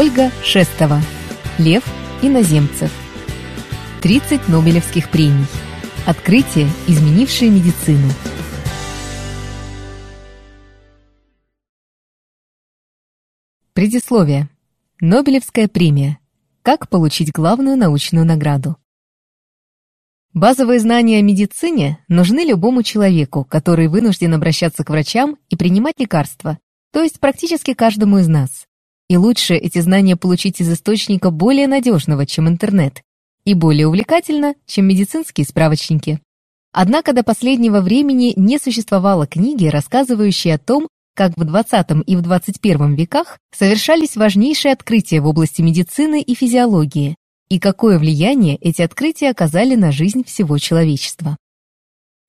Ольга Шестова. Лев Иноземцев. 30 Нобелевских премий. Открытие, изменившее медицину. Предисловие. Нобелевская премия. Как получить главную научную награду? Базовые знания о медицине нужны любому человеку, который вынужден обращаться к врачам и принимать лекарства, то есть практически каждому из нас. И лучше эти знания получить из источника более надежного, чем интернет, и более увлекательно, чем медицинские справочники. Однако до последнего времени не существовало книги, рассказывающей о том, как в 20 и в 21 веках совершались важнейшие открытия в области медицины и физиологии, и какое влияние эти открытия оказали на жизнь всего человечества.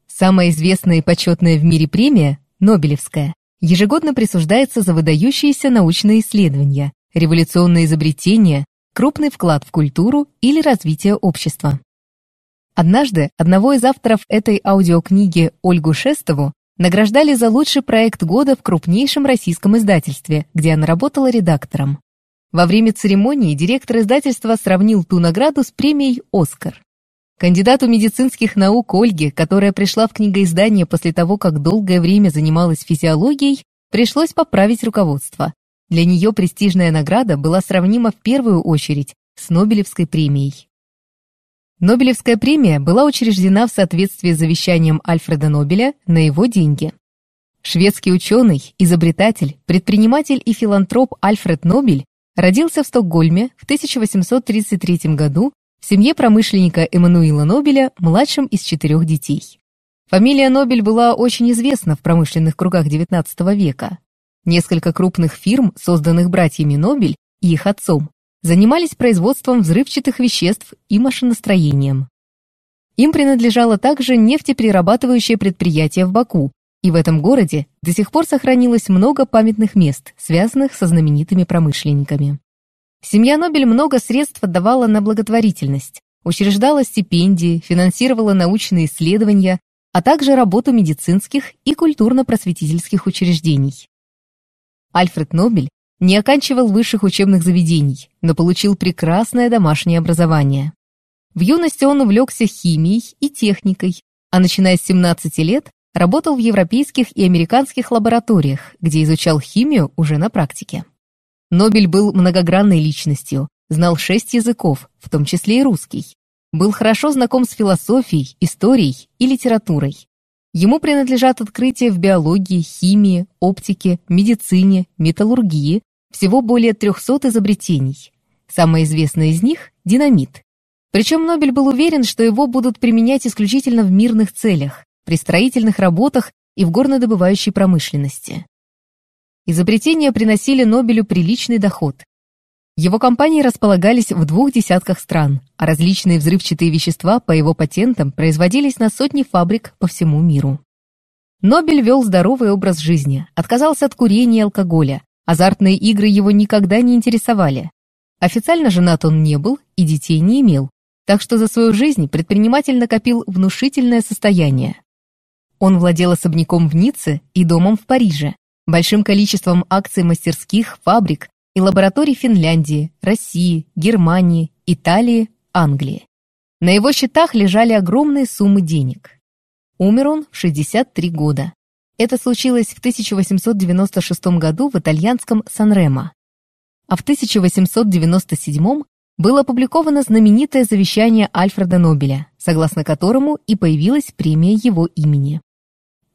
Самая известная и почетная в мире премия, Нобелевская, ежегодно присуждается за выдающиеся научные исследования, революционные изобретения, крупный вклад в культуру или развитие общества. Однажды одного из авторов этой аудиокниги Ольгу Шестову награждали за лучший проект года в крупнейшем российском издательстве, где она работала редактором. Во время церемонии директор издательства сравнил ту награду с премией «Оскар». Кандидату медицинских наук Ольге, которая пришла в книгоиздание после того, как долгое время занималась физиологией, пришлось поправить руководство. Для нее престижная награда была сравнима в первую очередь с Нобелевской премией. Нобелевская премия была учреждена в соответствии с завещанием Альфреда Нобеля на его деньги. Шведский ученый, изобретатель, предприниматель и филантроп Альфред Нобель родился в Стокгольме в 1833 году в семье промышленника Эммануила Нобеля, младшим из четырех детей. Фамилия Нобель была очень известна в промышленных кругах XIX века. Несколько крупных фирм, созданных братьями Нобель и их отцом, занимались производством взрывчатых веществ и машиностроением. Им принадлежало также нефтеперерабатывающее предприятие в Баку, и в этом городе до сих пор сохранилось много памятных мест, связанных со знаменитыми промышленниками. Семья Нобель много средств отдавала на благотворительность, учреждала стипендии, финансировала научные исследования, а также работу медицинских и культурно-просветительских учреждений. Альфред Нобель не оканчивал высших учебных заведений, но получил прекрасное домашнее образование. В юности он увлекся химией и техникой, а начиная с 17 лет работал в европейских и американских лабораториях, где изучал химию уже на практике. Нобель был многогранной личностью, знал шесть языков, в том числе и русский. Был хорошо знаком с философией, историей и литературой. Ему принадлежат открытия в биологии, химии, оптике, медицине, металлургии, всего более 300 изобретений. Самое известное из них – динамит. Причем Нобель был уверен, что его будут применять исключительно в мирных целях, при строительных работах и в горнодобывающей промышленности. Изобретения приносили Нобелю приличный доход. Его компании располагались в двух десятках стран, а различные взрывчатые вещества по его патентам производились на сотни фабрик по всему миру. Нобель вел здоровый образ жизни, отказался от курения и алкоголя, Азартные игры его никогда не интересовали. Официально женат он не был и детей не имел, так что за свою жизнь предприниматель накопил внушительное состояние. Он владел особняком в Ницце и домом в Париже, большим количеством акций мастерских, фабрик и лабораторий Финляндии, России, Германии, Италии, Англии. На его счетах лежали огромные суммы денег. Умер он в 63 года. Это случилось в 1896 году в итальянском Сан-Ремо. А в 1897 было опубликовано знаменитое завещание Альфреда Нобеля, согласно которому и появилась премия его имени.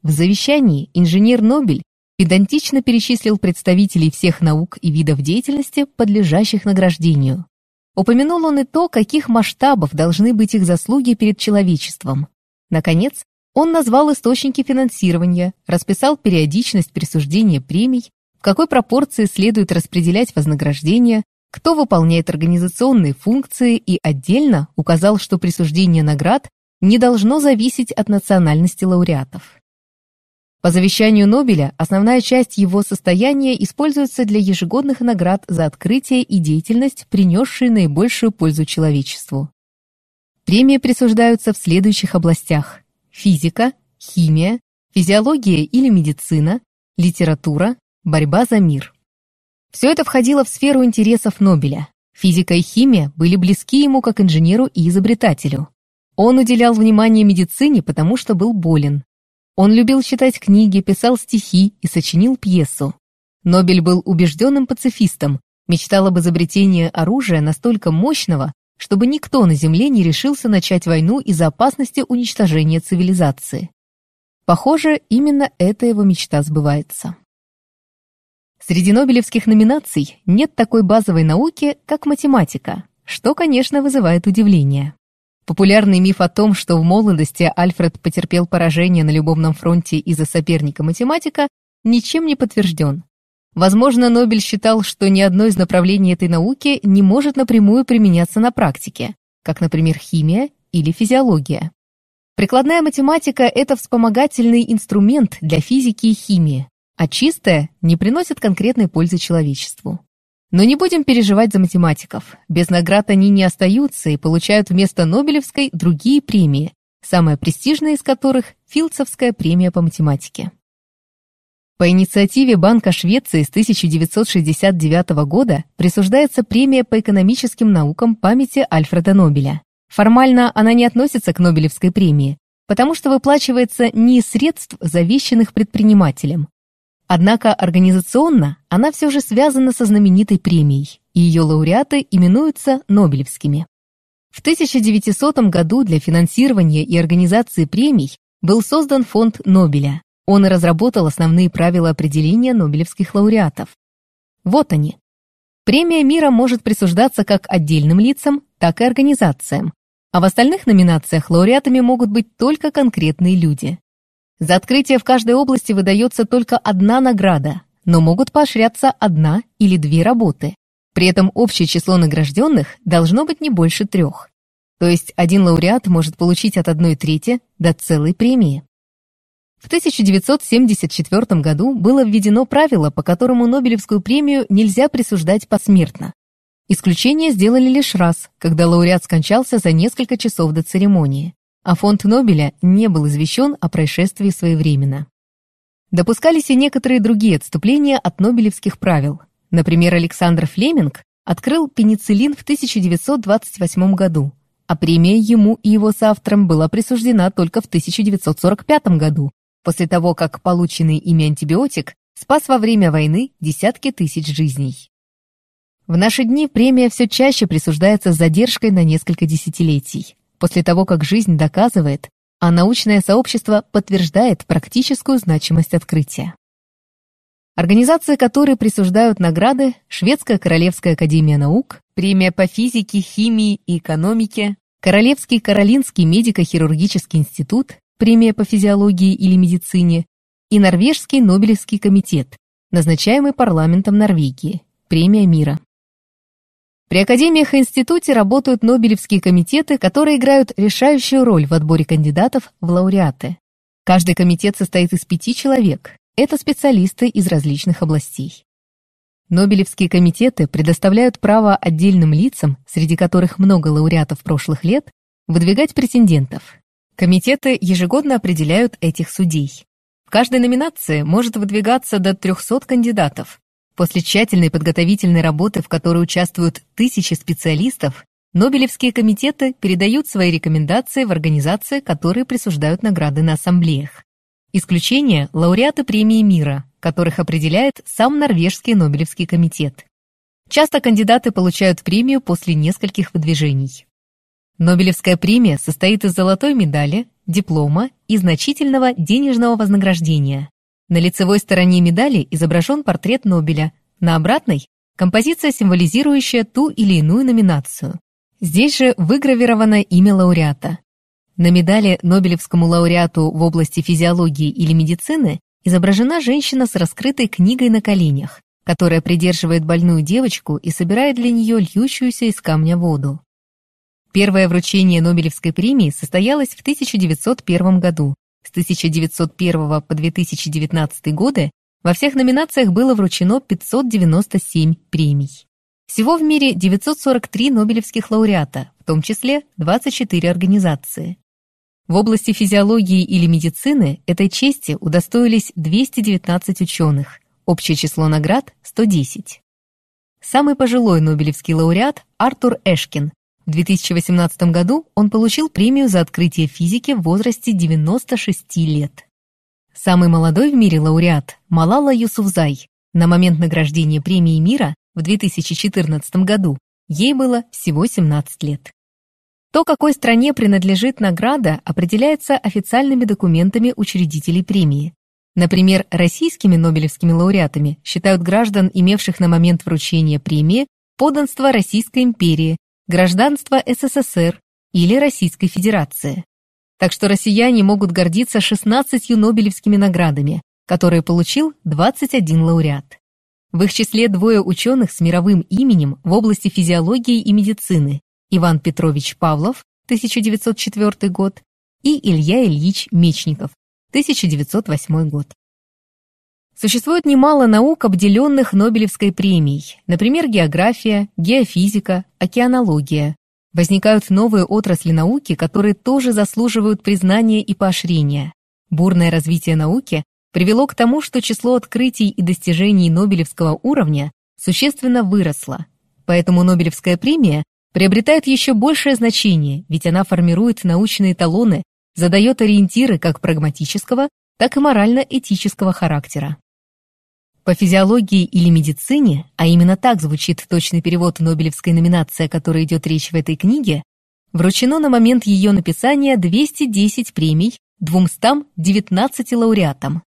В завещании инженер Нобель педантично перечислил представителей всех наук и видов деятельности, подлежащих награждению. Упомянул он и то, каких масштабов должны быть их заслуги перед человечеством. Наконец, он назвал источники финансирования, расписал периодичность присуждения премий, в какой пропорции следует распределять вознаграждения, кто выполняет организационные функции и отдельно указал, что присуждение наград не должно зависеть от национальности лауреатов. По завещанию Нобеля основная часть его состояния используется для ежегодных наград за открытие и деятельность, принесшие наибольшую пользу человечеству. Премии присуждаются в следующих областях физика, химия, физиология или медицина, литература, борьба за мир. Все это входило в сферу интересов Нобеля. Физика и химия были близки ему как инженеру и изобретателю. Он уделял внимание медицине, потому что был болен. Он любил читать книги, писал стихи и сочинил пьесу. Нобель был убежденным пацифистом, мечтал об изобретении оружия настолько мощного, чтобы никто на Земле не решился начать войну из-за опасности уничтожения цивилизации. Похоже, именно эта его мечта сбывается. Среди нобелевских номинаций нет такой базовой науки, как математика, что, конечно, вызывает удивление. Популярный миф о том, что в молодости Альфред потерпел поражение на любовном фронте из-за соперника-математика, ничем не подтвержден. Возможно, Нобель считал, что ни одно из направлений этой науки не может напрямую применяться на практике, как, например, химия или физиология. Прикладная математика – это вспомогательный инструмент для физики и химии, а чистая не приносит конкретной пользы человечеству. Но не будем переживать за математиков. Без наград они не остаются и получают вместо Нобелевской другие премии, самая престижная из которых – Филдсовская премия по математике. По инициативе Банка Швеции с 1969 года присуждается премия по экономическим наукам памяти Альфреда Нобеля. Формально она не относится к Нобелевской премии, потому что выплачивается не из средств, завещанных предпринимателем, Однако организационно она все же связана со знаменитой премией, и ее лауреаты именуются Нобелевскими. В 1900 году для финансирования и организации премий был создан фонд Нобеля. Он и разработал основные правила определения нобелевских лауреатов. Вот они. Премия мира может присуждаться как отдельным лицам, так и организациям, а в остальных номинациях лауреатами могут быть только конкретные люди. За открытие в каждой области выдается только одна награда, но могут поощряться одна или две работы. При этом общее число награжденных должно быть не больше трех. То есть один лауреат может получить от одной трети до целой премии. В 1974 году было введено правило, по которому Нобелевскую премию нельзя присуждать посмертно. Исключение сделали лишь раз, когда лауреат скончался за несколько часов до церемонии а фонд Нобеля не был извещен о происшествии своевременно. Допускались и некоторые другие отступления от нобелевских правил. Например, Александр Флеминг открыл пенициллин в 1928 году, а премия ему и его соавторам была присуждена только в 1945 году, после того, как полученный ими антибиотик спас во время войны десятки тысяч жизней. В наши дни премия все чаще присуждается с задержкой на несколько десятилетий после того, как жизнь доказывает, а научное сообщество подтверждает практическую значимость открытия. Организации, которые присуждают награды Шведская Королевская Академия Наук, премия по физике, химии и экономике, Королевский Каролинский медико-хирургический институт, премия по физиологии или медицине и Норвежский Нобелевский комитет, назначаемый парламентом Норвегии, премия мира. При академиях и институте работают Нобелевские комитеты, которые играют решающую роль в отборе кандидатов в лауреаты. Каждый комитет состоит из пяти человек. Это специалисты из различных областей. Нобелевские комитеты предоставляют право отдельным лицам, среди которых много лауреатов прошлых лет, выдвигать претендентов. Комитеты ежегодно определяют этих судей. В каждой номинации может выдвигаться до 300 кандидатов, После тщательной подготовительной работы, в которой участвуют тысячи специалистов, Нобелевские комитеты передают свои рекомендации в организации, которые присуждают награды на ассамблеях. Исключение – лауреаты премии мира, которых определяет сам Норвежский Нобелевский комитет. Часто кандидаты получают премию после нескольких выдвижений. Нобелевская премия состоит из золотой медали, диплома и значительного денежного вознаграждения. На лицевой стороне медали изображен портрет Нобеля, на обратной – композиция, символизирующая ту или иную номинацию. Здесь же выгравировано имя лауреата. На медали Нобелевскому лауреату в области физиологии или медицины изображена женщина с раскрытой книгой на коленях, которая придерживает больную девочку и собирает для нее льющуюся из камня воду. Первое вручение Нобелевской премии состоялось в 1901 году с 1901 по 2019 годы во всех номинациях было вручено 597 премий. Всего в мире 943 нобелевских лауреата, в том числе 24 организации. В области физиологии или медицины этой чести удостоились 219 ученых, общее число наград – 110. самый пожилой Нобелевский лауреат Артур Эшкин. В 2018 году он получил премию за открытие физики в возрасте 96 лет. Самый молодой в мире лауреат – Малала Юсуфзай. На момент награждения премии мира в 2014 году ей было всего 17 лет. То, какой стране принадлежит награда, определяется официальными документами учредителей премии. Например, российскими нобелевскими лауреатами считают граждан, имевших на момент вручения премии подданство Российской империи, гражданство СССР или Российской Федерации. Так что россияне могут гордиться 16 Нобелевскими наградами, которые получил 21 лауреат. В их числе двое ученых с мировым именем в области физиологии и медицины Иван Петрович Павлов, 1904 год, и Илья Ильич Мечников, 1908 год. Существует немало наук, обделенных Нобелевской премией, например, география, геофизика, океанология, Возникают новые отрасли науки, которые тоже заслуживают признания и поощрения. Бурное развитие науки привело к тому, что число открытий и достижений Нобелевского уровня существенно выросло. Поэтому Нобелевская премия приобретает еще большее значение, ведь она формирует научные талоны, задает ориентиры как прагматического, так и морально-этического характера. По физиологии или медицине, а именно так звучит точный перевод Нобелевской номинации, о которой идет речь в этой книге, вручено на момент ее написания 210 премий 219 лауреатам.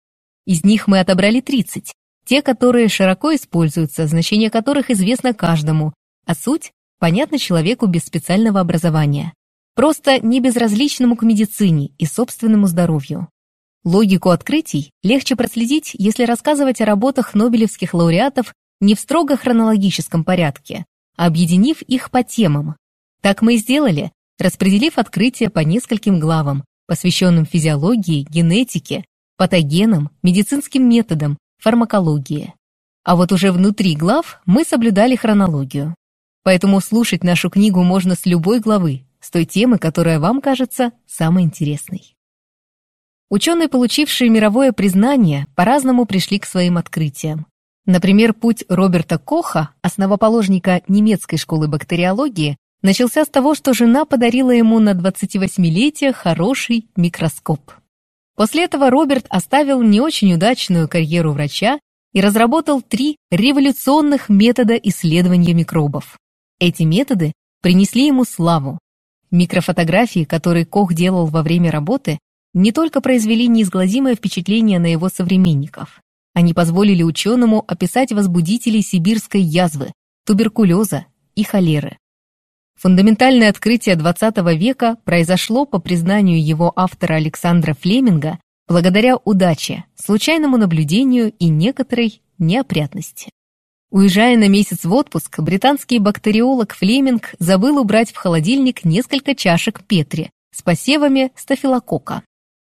Из них мы отобрали 30, те, которые широко используются, значение которых известно каждому, а суть понятна человеку без специального образования, просто не безразличному к медицине и собственному здоровью. Логику открытий легче проследить, если рассказывать о работах нобелевских лауреатов не в строго хронологическом порядке, а объединив их по темам. Так мы и сделали, распределив открытия по нескольким главам, посвященным физиологии, генетике, патогенам, медицинским методам, фармакологии. А вот уже внутри глав мы соблюдали хронологию. Поэтому слушать нашу книгу можно с любой главы, с той темы, которая вам кажется самой интересной. Ученые, получившие мировое признание, по-разному пришли к своим открытиям. Например, путь Роберта Коха, основоположника немецкой школы бактериологии, начался с того, что жена подарила ему на 28-летие хороший микроскоп. После этого Роберт оставил не очень удачную карьеру врача и разработал три революционных метода исследования микробов. Эти методы принесли ему славу. Микрофотографии, которые Кох делал во время работы, не только произвели неизгладимое впечатление на его современников. Они позволили ученому описать возбудители сибирской язвы, туберкулеза и холеры. Фундаментальное открытие XX века произошло, по признанию его автора Александра Флеминга, благодаря удаче, случайному наблюдению и некоторой неопрятности. Уезжая на месяц в отпуск, британский бактериолог Флеминг забыл убрать в холодильник несколько чашек Петри с посевами стафилокока.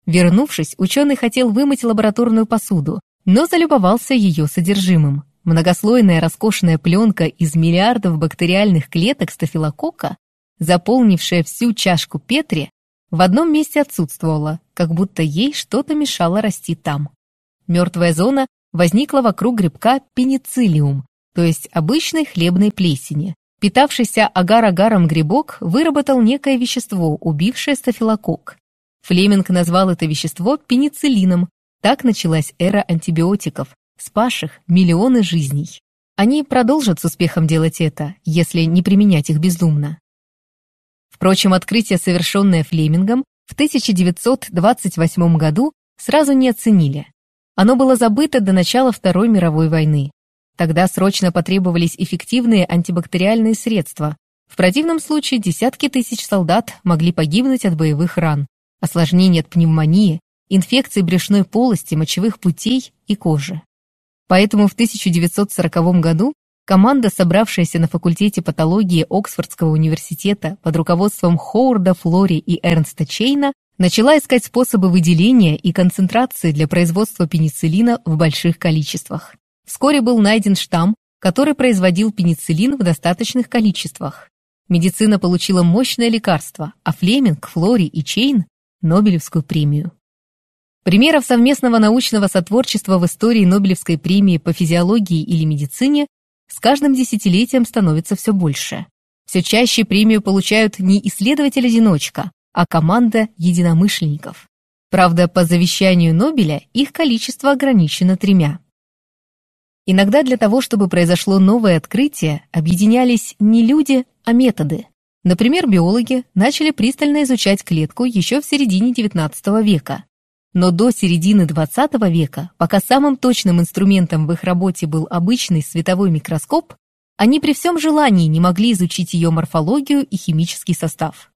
Вернувшись, ученый хотел вымыть лабораторную посуду, но залюбовался ее содержимым. Многослойная роскошная пленка из миллиардов бактериальных клеток стафилококка, заполнившая всю чашку Петри, в одном месте отсутствовала, как будто ей что-то мешало расти там. Мертвая зона возникла вокруг грибка пенициллиум, то есть обычной хлебной плесени. Питавшийся агар-агаром грибок выработал некое вещество, убившее стафилококк. Флеминг назвал это вещество пенициллином. Так началась эра антибиотиков, спасших миллионы жизней. Они продолжат с успехом делать это, если не применять их бездумно. Впрочем, открытие, совершенное Флемингом в 1928 году, сразу не оценили. Оно было забыто до начала Второй мировой войны. Тогда срочно потребовались эффективные антибактериальные средства. В противном случае десятки тысяч солдат могли погибнуть от боевых ран осложнений от пневмонии, инфекций брюшной полости, мочевых путей и кожи. Поэтому в 1940 году команда, собравшаяся на факультете патологии Оксфордского университета под руководством Хоуарда Флори и Эрнста Чейна, начала искать способы выделения и концентрации для производства пенициллина в больших количествах. Вскоре был найден штамм, который производил пенициллин в достаточных количествах. Медицина получила мощное лекарство, а Флеминг, Флори и Чейн Нобелевскую премию. Примеров совместного научного сотворчества в истории Нобелевской премии по физиологии или медицине с каждым десятилетием становится все больше. Все чаще премию получают не исследователь-одиночка, а команда единомышленников. Правда, по завещанию Нобеля их количество ограничено тремя. Иногда для того, чтобы произошло новое открытие, объединялись не люди, а методы. Например, биологи начали пристально изучать клетку еще в середине XIX века. Но до середины XX века, пока самым точным инструментом в их работе был обычный световой микроскоп, они при всем желании не могли изучить ее морфологию и химический состав.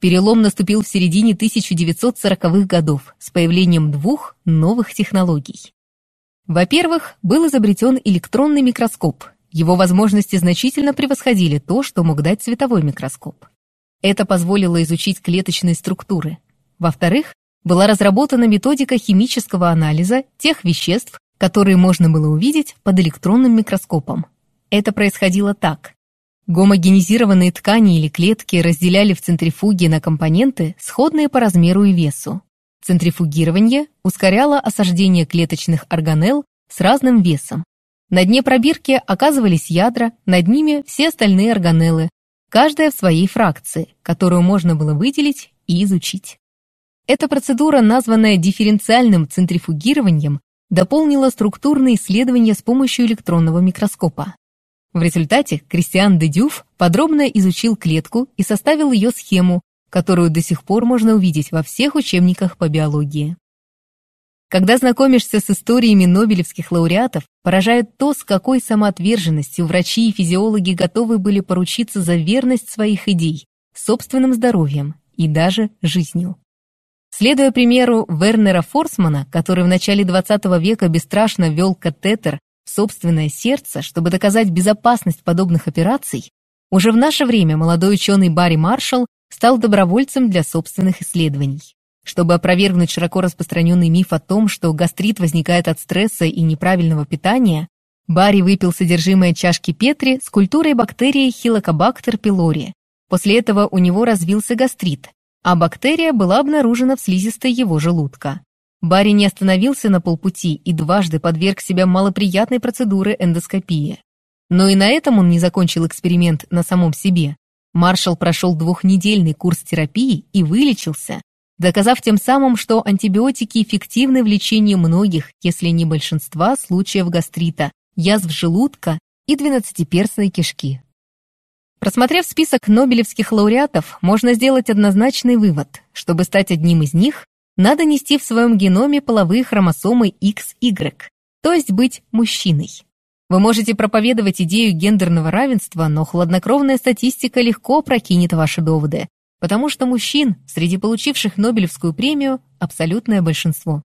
Перелом наступил в середине 1940-х годов с появлением двух новых технологий. Во-первых, был изобретен электронный микроскоп. Его возможности значительно превосходили то, что мог дать световой микроскоп. Это позволило изучить клеточные структуры. Во-вторых, была разработана методика химического анализа тех веществ, которые можно было увидеть под электронным микроскопом. Это происходило так. Гомогенизированные ткани или клетки разделяли в центрифуге на компоненты, сходные по размеру и весу. Центрифугирование ускоряло осаждение клеточных органелл с разным весом. На дне пробирки оказывались ядра, над ними все остальные органеллы, каждая в своей фракции, которую можно было выделить и изучить. Эта процедура, названная дифференциальным центрифугированием, дополнила структурные исследования с помощью электронного микроскопа. В результате Кристиан де Дюф подробно изучил клетку и составил ее схему, которую до сих пор можно увидеть во всех учебниках по биологии. Когда знакомишься с историями нобелевских лауреатов, поражает то, с какой самоотверженностью врачи и физиологи готовы были поручиться за верность своих идей, собственным здоровьем и даже жизнью. Следуя примеру Вернера Форсмана, который в начале 20 века бесстрашно ввел катетер собственное сердце, чтобы доказать безопасность подобных операций, уже в наше время молодой ученый Барри Маршалл стал добровольцем для собственных исследований. Чтобы опровергнуть широко распространенный миф о том, что гастрит возникает от стресса и неправильного питания, Барри выпил содержимое чашки Петри с культурой бактерии Хилокобактер пилори. После этого у него развился гастрит, а бактерия была обнаружена в слизистой его желудка. Барри не остановился на полпути и дважды подверг себя малоприятной процедуре эндоскопии. Но и на этом он не закончил эксперимент на самом себе. Маршал прошел двухнедельный курс терапии и вылечился, доказав тем самым, что антибиотики эффективны в лечении многих, если не большинства, случаев гастрита, язв желудка и двенадцатиперстной кишки. Просмотрев список нобелевских лауреатов, можно сделать однозначный вывод. Чтобы стать одним из них, надо нести в своем геноме половые хромосомы XY, то есть быть мужчиной. Вы можете проповедовать идею гендерного равенства, но хладнокровная статистика легко прокинет ваши доводы, потому что мужчин, среди получивших Нобелевскую премию, абсолютное большинство.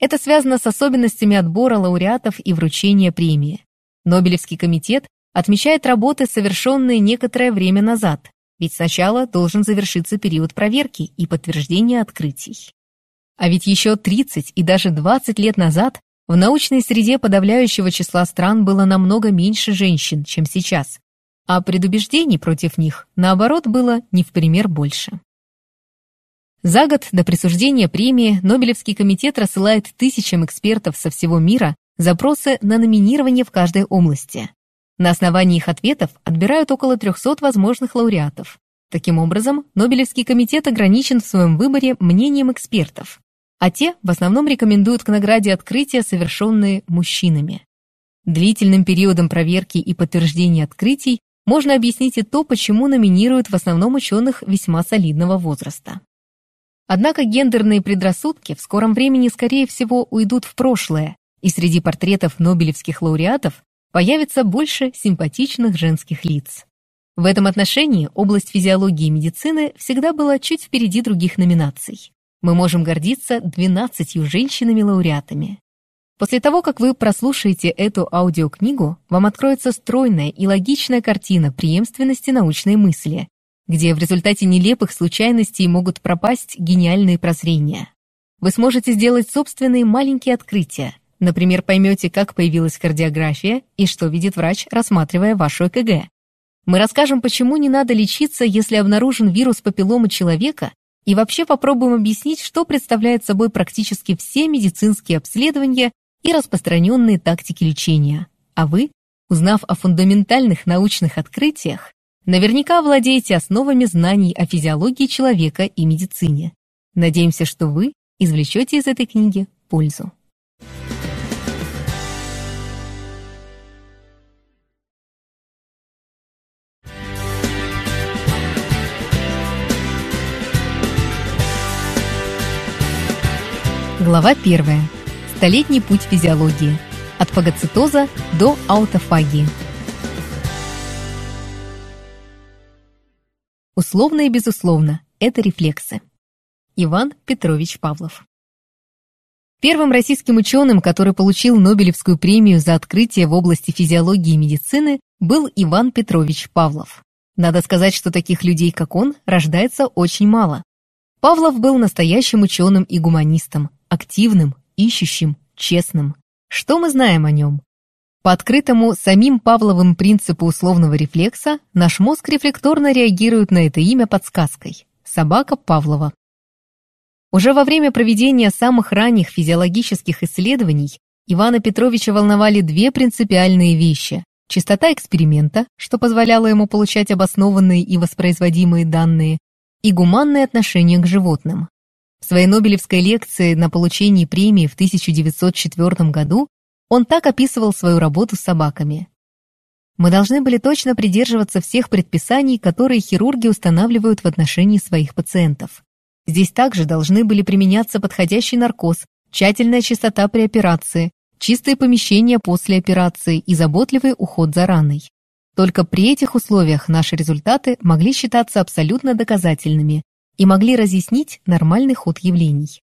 Это связано с особенностями отбора лауреатов и вручения премии. Нобелевский комитет отмечает работы, совершенные некоторое время назад, ведь сначала должен завершиться период проверки и подтверждения открытий. А ведь еще 30 и даже 20 лет назад в научной среде подавляющего числа стран было намного меньше женщин, чем сейчас, а предубеждений против них, наоборот, было не в пример больше. За год до присуждения премии Нобелевский комитет рассылает тысячам экспертов со всего мира запросы на номинирование в каждой области. На основании их ответов отбирают около 300 возможных лауреатов. Таким образом, Нобелевский комитет ограничен в своем выборе мнением экспертов а те в основном рекомендуют к награде открытия, совершенные мужчинами. Длительным периодом проверки и подтверждения открытий можно объяснить и то, почему номинируют в основном ученых весьма солидного возраста. Однако гендерные предрассудки в скором времени, скорее всего, уйдут в прошлое, и среди портретов нобелевских лауреатов появится больше симпатичных женских лиц. В этом отношении область физиологии и медицины всегда была чуть впереди других номинаций мы можем гордиться 12 женщинами-лауреатами. После того, как вы прослушаете эту аудиокнигу, вам откроется стройная и логичная картина преемственности научной мысли, где в результате нелепых случайностей могут пропасть гениальные прозрения. Вы сможете сделать собственные маленькие открытия, например, поймете, как появилась кардиография и что видит врач, рассматривая вашу ЭКГ. Мы расскажем, почему не надо лечиться, если обнаружен вирус папилломы человека, и вообще попробуем объяснить, что представляют собой практически все медицинские обследования и распространенные тактики лечения. А вы Узнав о фундаментальных научных открытиях, наверняка владеете основами знаний о физиологии человека и медицине. Надеемся, что вы извлечете из этой книги пользу. Глава 1. Столетний путь физиологии. От фагоцитоза до аутофагии. Условно и безусловно – это рефлексы. Иван Петрович Павлов. Первым российским ученым, который получил Нобелевскую премию за открытие в области физиологии и медицины, был Иван Петрович Павлов. Надо сказать, что таких людей, как он, рождается очень мало. Павлов был настоящим ученым и гуманистом, активным, ищущим, честным. Что мы знаем о нем? По открытому самим Павловым принципу условного рефлекса наш мозг рефлекторно реагирует на это имя подсказкой. Собака Павлова. Уже во время проведения самых ранних физиологических исследований Ивана Петровича волновали две принципиальные вещи. Частота эксперимента, что позволяло ему получать обоснованные и воспроизводимые данные, и гуманное отношение к животным. В своей Нобелевской лекции на получении премии в 1904 году он так описывал свою работу с собаками. Мы должны были точно придерживаться всех предписаний, которые хирурги устанавливают в отношении своих пациентов. Здесь также должны были применяться подходящий наркоз, тщательная чистота при операции, чистые помещения после операции и заботливый уход за раной. Только при этих условиях наши результаты могли считаться абсолютно доказательными и могли разъяснить нормальный ход явлений.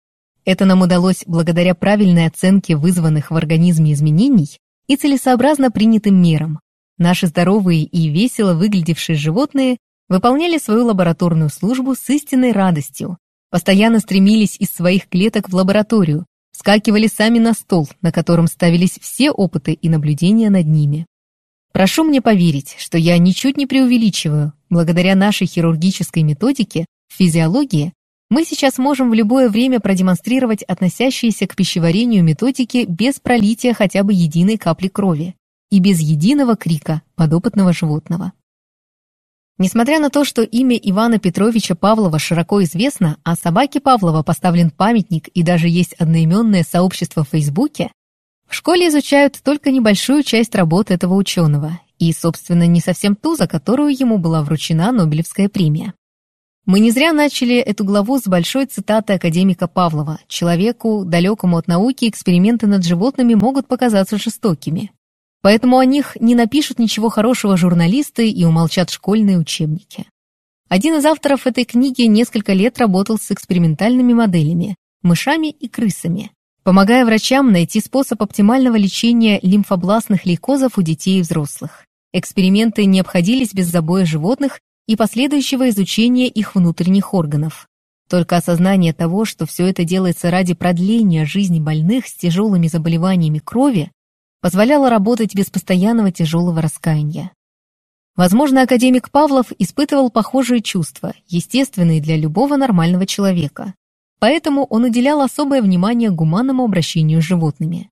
Это нам удалось благодаря правильной оценке вызванных в организме изменений и целесообразно принятым мерам. Наши здоровые и весело выглядевшие животные выполняли свою лабораторную службу с истинной радостью, постоянно стремились из своих клеток в лабораторию, скакивали сами на стол, на котором ставились все опыты и наблюдения над ними. Прошу мне поверить, что я ничуть не преувеличиваю. Благодаря нашей хирургической методике в физиологии мы сейчас можем в любое время продемонстрировать относящиеся к пищеварению методики без пролития хотя бы единой капли крови и без единого крика подопытного животного. Несмотря на то, что имя Ивана Петровича Павлова широко известно, а собаке Павлова поставлен памятник и даже есть одноименное сообщество в Фейсбуке, в школе изучают только небольшую часть работы этого ученого и, собственно, не совсем ту, за которую ему была вручена Нобелевская премия. Мы не зря начали эту главу с большой цитаты академика Павлова. Человеку, далекому от науки, эксперименты над животными могут показаться жестокими. Поэтому о них не напишут ничего хорошего журналисты и умолчат школьные учебники. Один из авторов этой книги несколько лет работал с экспериментальными моделями, мышами и крысами, помогая врачам найти способ оптимального лечения лимфобластных лейкозов у детей и взрослых. Эксперименты не обходились без забоя животных и последующего изучения их внутренних органов. Только осознание того, что все это делается ради продления жизни больных с тяжелыми заболеваниями крови, позволяло работать без постоянного тяжелого раскаяния. Возможно, академик Павлов испытывал похожие чувства, естественные для любого нормального человека. Поэтому он уделял особое внимание гуманному обращению с животными.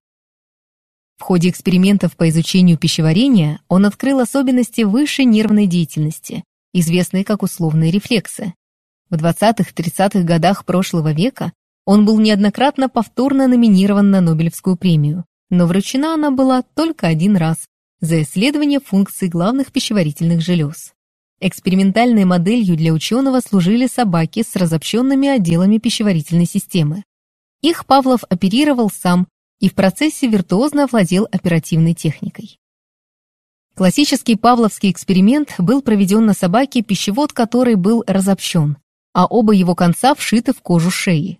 В ходе экспериментов по изучению пищеварения он открыл особенности высшей нервной деятельности, известные как условные рефлексы. В 20-30-х годах прошлого века он был неоднократно повторно номинирован на Нобелевскую премию, но вручена она была только один раз за исследование функций главных пищеварительных желез. Экспериментальной моделью для ученого служили собаки с разобщенными отделами пищеварительной системы. Их Павлов оперировал сам и в процессе виртуозно овладел оперативной техникой. Классический павловский эксперимент был проведен на собаке, пищевод которой был разобщен, а оба его конца вшиты в кожу шеи.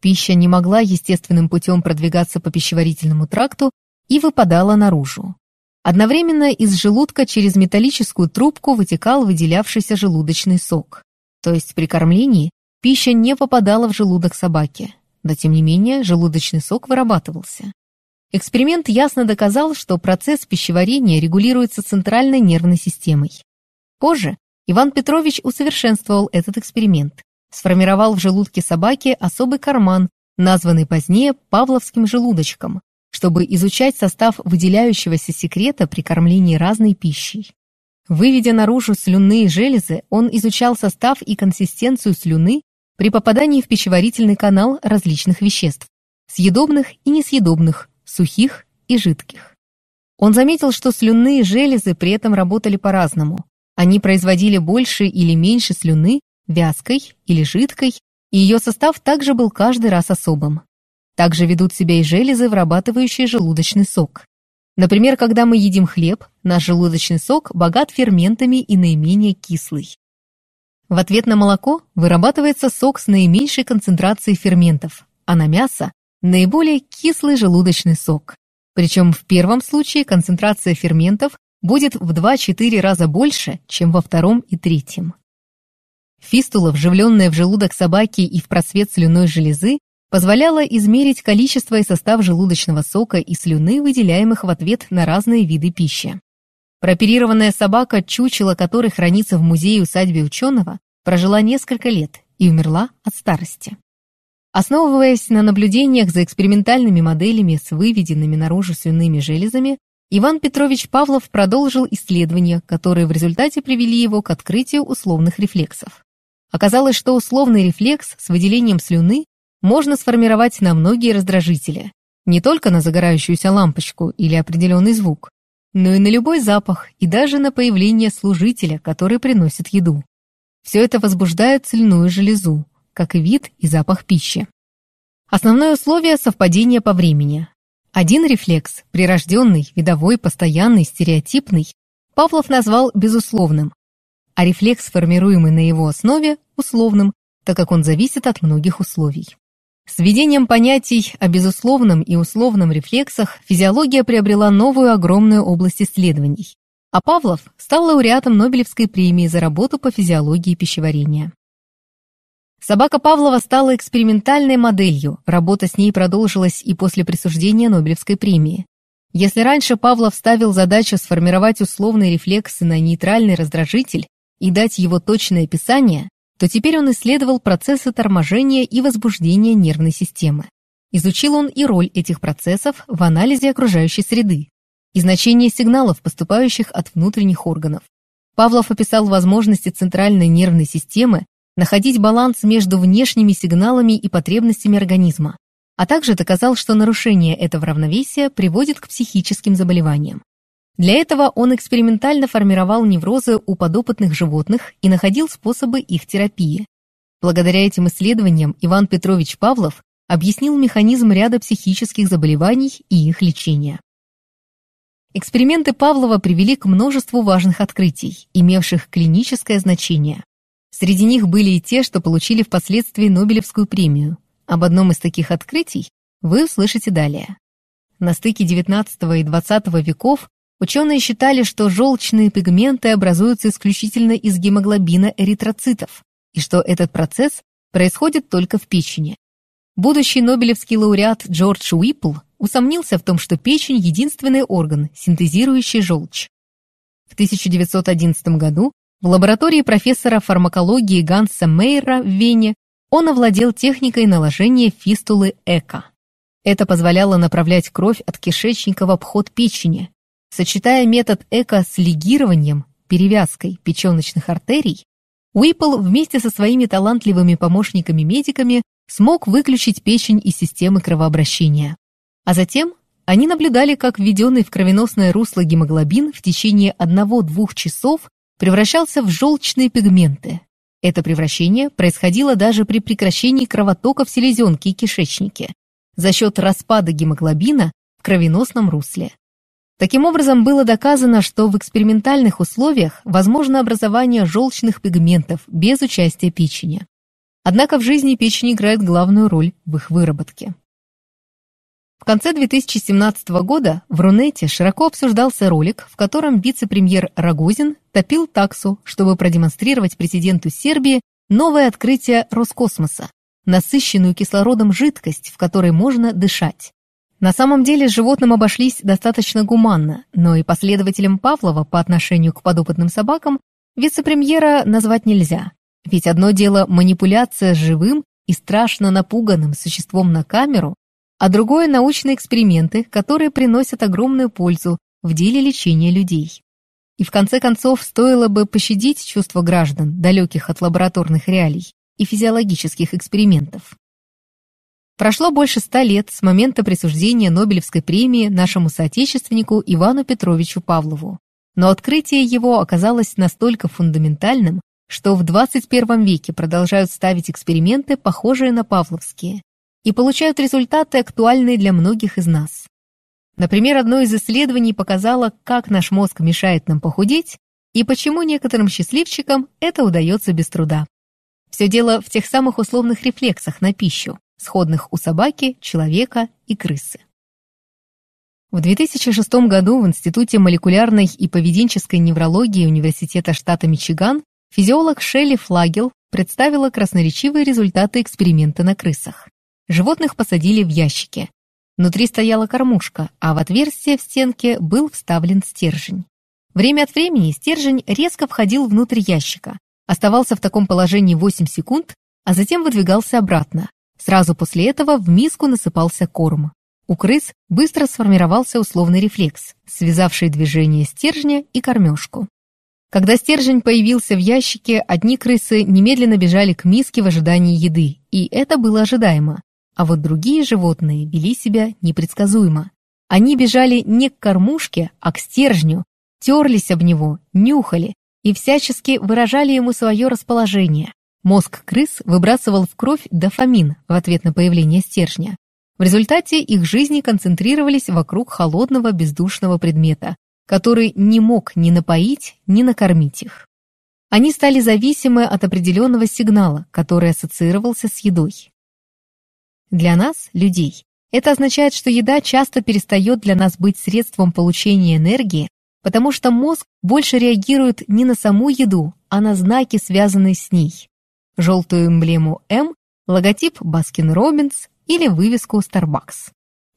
Пища не могла естественным путем продвигаться по пищеварительному тракту и выпадала наружу. Одновременно из желудка через металлическую трубку вытекал выделявшийся желудочный сок. То есть при кормлении пища не попадала в желудок собаки, но тем не менее желудочный сок вырабатывался. Эксперимент ясно доказал, что процесс пищеварения регулируется центральной нервной системой. Позже Иван Петрович усовершенствовал этот эксперимент сформировал в желудке собаки особый карман, названный позднее Павловским желудочком, чтобы изучать состав выделяющегося секрета при кормлении разной пищей. Выведя наружу слюнные железы, он изучал состав и консистенцию слюны при попадании в пищеварительный канал различных веществ – съедобных и несъедобных, сухих и жидких. Он заметил, что слюнные железы при этом работали по-разному. Они производили больше или меньше слюны, вязкой или жидкой, и ее состав также был каждый раз особым. Также ведут себя и железы, вырабатывающие желудочный сок. Например, когда мы едим хлеб, наш желудочный сок богат ферментами и наименее кислый. В ответ на молоко вырабатывается сок с наименьшей концентрацией ферментов, а на мясо – наиболее кислый желудочный сок. Причем в первом случае концентрация ферментов будет в 2-4 раза больше, чем во втором и третьем. Фистула, вживленная в желудок собаки и в просвет слюной железы, позволяла измерить количество и состав желудочного сока и слюны, выделяемых в ответ на разные виды пищи. Прооперированная собака, чучело которой хранится в музее усадьбе ученого, прожила несколько лет и умерла от старости. Основываясь на наблюдениях за экспериментальными моделями с выведенными наружу слюнными железами, Иван Петрович Павлов продолжил исследования, которые в результате привели его к открытию условных рефлексов. Оказалось, что условный рефлекс с выделением слюны можно сформировать на многие раздражители, не только на загорающуюся лампочку или определенный звук, но и на любой запах и даже на появление служителя, который приносит еду. Все это возбуждает слюнную железу, как и вид и запах пищи. Основное условие – совпадение по времени. Один рефлекс, прирожденный, видовой, постоянный, стереотипный, Павлов назвал безусловным, а рефлекс, формируемый на его основе, условным, так как он зависит от многих условий. С введением понятий о безусловном и условном рефлексах физиология приобрела новую огромную область исследований, а Павлов стал лауреатом Нобелевской премии за работу по физиологии пищеварения. Собака Павлова стала экспериментальной моделью, работа с ней продолжилась и после присуждения Нобелевской премии. Если раньше Павлов ставил задачу сформировать условные рефлексы на нейтральный раздражитель и дать его точное описание, то теперь он исследовал процессы торможения и возбуждения нервной системы. Изучил он и роль этих процессов в анализе окружающей среды и значение сигналов, поступающих от внутренних органов. Павлов описал возможности центральной нервной системы находить баланс между внешними сигналами и потребностями организма, а также доказал, что нарушение этого равновесия приводит к психическим заболеваниям. Для этого он экспериментально формировал неврозы у подопытных животных и находил способы их терапии. Благодаря этим исследованиям Иван Петрович Павлов объяснил механизм ряда психических заболеваний и их лечения. Эксперименты Павлова привели к множеству важных открытий, имевших клиническое значение. Среди них были и те, что получили впоследствии Нобелевскую премию. Об одном из таких открытий вы услышите далее. На стыке XIX и XX веков ученые считали, что желчные пигменты образуются исключительно из гемоглобина эритроцитов, и что этот процесс происходит только в печени. Будущий нобелевский лауреат Джордж Уиппл усомнился в том, что печень – единственный орган, синтезирующий желчь. В 1911 году в лаборатории профессора фармакологии Ганса Мейера в Вене он овладел техникой наложения фистулы ЭКО. Это позволяло направлять кровь от кишечника в обход печени. Сочетая метод ЭКО с лигированием, перевязкой печеночных артерий, Уиппл вместе со своими талантливыми помощниками-медиками смог выключить печень из системы кровообращения. А затем они наблюдали, как введенный в кровеносное русло гемоглобин в течение 1-2 часов превращался в желчные пигменты. Это превращение происходило даже при прекращении кровотока в селезенке и кишечнике за счет распада гемоглобина в кровеносном русле. Таким образом, было доказано, что в экспериментальных условиях возможно образование желчных пигментов без участия печени. Однако в жизни печень играет главную роль в их выработке. В конце 2017 года в Рунете широко обсуждался ролик, в котором вице-премьер Рогозин топил таксу, чтобы продемонстрировать президенту Сербии новое открытие Роскосмоса – насыщенную кислородом жидкость, в которой можно дышать. На самом деле животным обошлись достаточно гуманно, но и последователям Павлова по отношению к подопытным собакам вице-премьера назвать нельзя. Ведь одно дело манипуляция живым и страшно напуганным существом на камеру, а другое – научные эксперименты, которые приносят огромную пользу в деле лечения людей. И в конце концов стоило бы пощадить чувства граждан, далеких от лабораторных реалий и физиологических экспериментов. Прошло больше ста лет с момента присуждения Нобелевской премии нашему соотечественнику Ивану Петровичу Павлову, но открытие его оказалось настолько фундаментальным, что в 21 веке продолжают ставить эксперименты, похожие на павловские, и получают результаты, актуальные для многих из нас. Например, одно из исследований показало, как наш мозг мешает нам похудеть и почему некоторым счастливчикам это удается без труда. Все дело в тех самых условных рефлексах на пищу, сходных у собаки, человека и крысы. В 2006 году в Институте молекулярной и поведенческой неврологии Университета штата Мичиган физиолог Шелли Флагел представила красноречивые результаты эксперимента на крысах. Животных посадили в ящики, Внутри стояла кормушка, а в отверстие в стенке был вставлен стержень. Время от времени стержень резко входил внутрь ящика, оставался в таком положении 8 секунд, а затем выдвигался обратно. Сразу после этого в миску насыпался корм. У крыс быстро сформировался условный рефлекс, связавший движение стержня и кормежку. Когда стержень появился в ящике, одни крысы немедленно бежали к миске в ожидании еды, и это было ожидаемо. А вот другие животные вели себя непредсказуемо. Они бежали не к кормушке, а к стержню, терлись об него, нюхали и всячески выражали ему свое расположение. Мозг крыс выбрасывал в кровь дофамин в ответ на появление стержня. В результате их жизни концентрировались вокруг холодного бездушного предмета, который не мог ни напоить, ни накормить их. Они стали зависимы от определенного сигнала, который ассоциировался с едой. Для нас, людей, это означает, что еда часто перестает для нас быть средством получения энергии, потому что мозг больше реагирует не на саму еду, а на знаки, связанные с ней. Желтую эмблему М, логотип Baskin Robbins или вывеску Starbucks.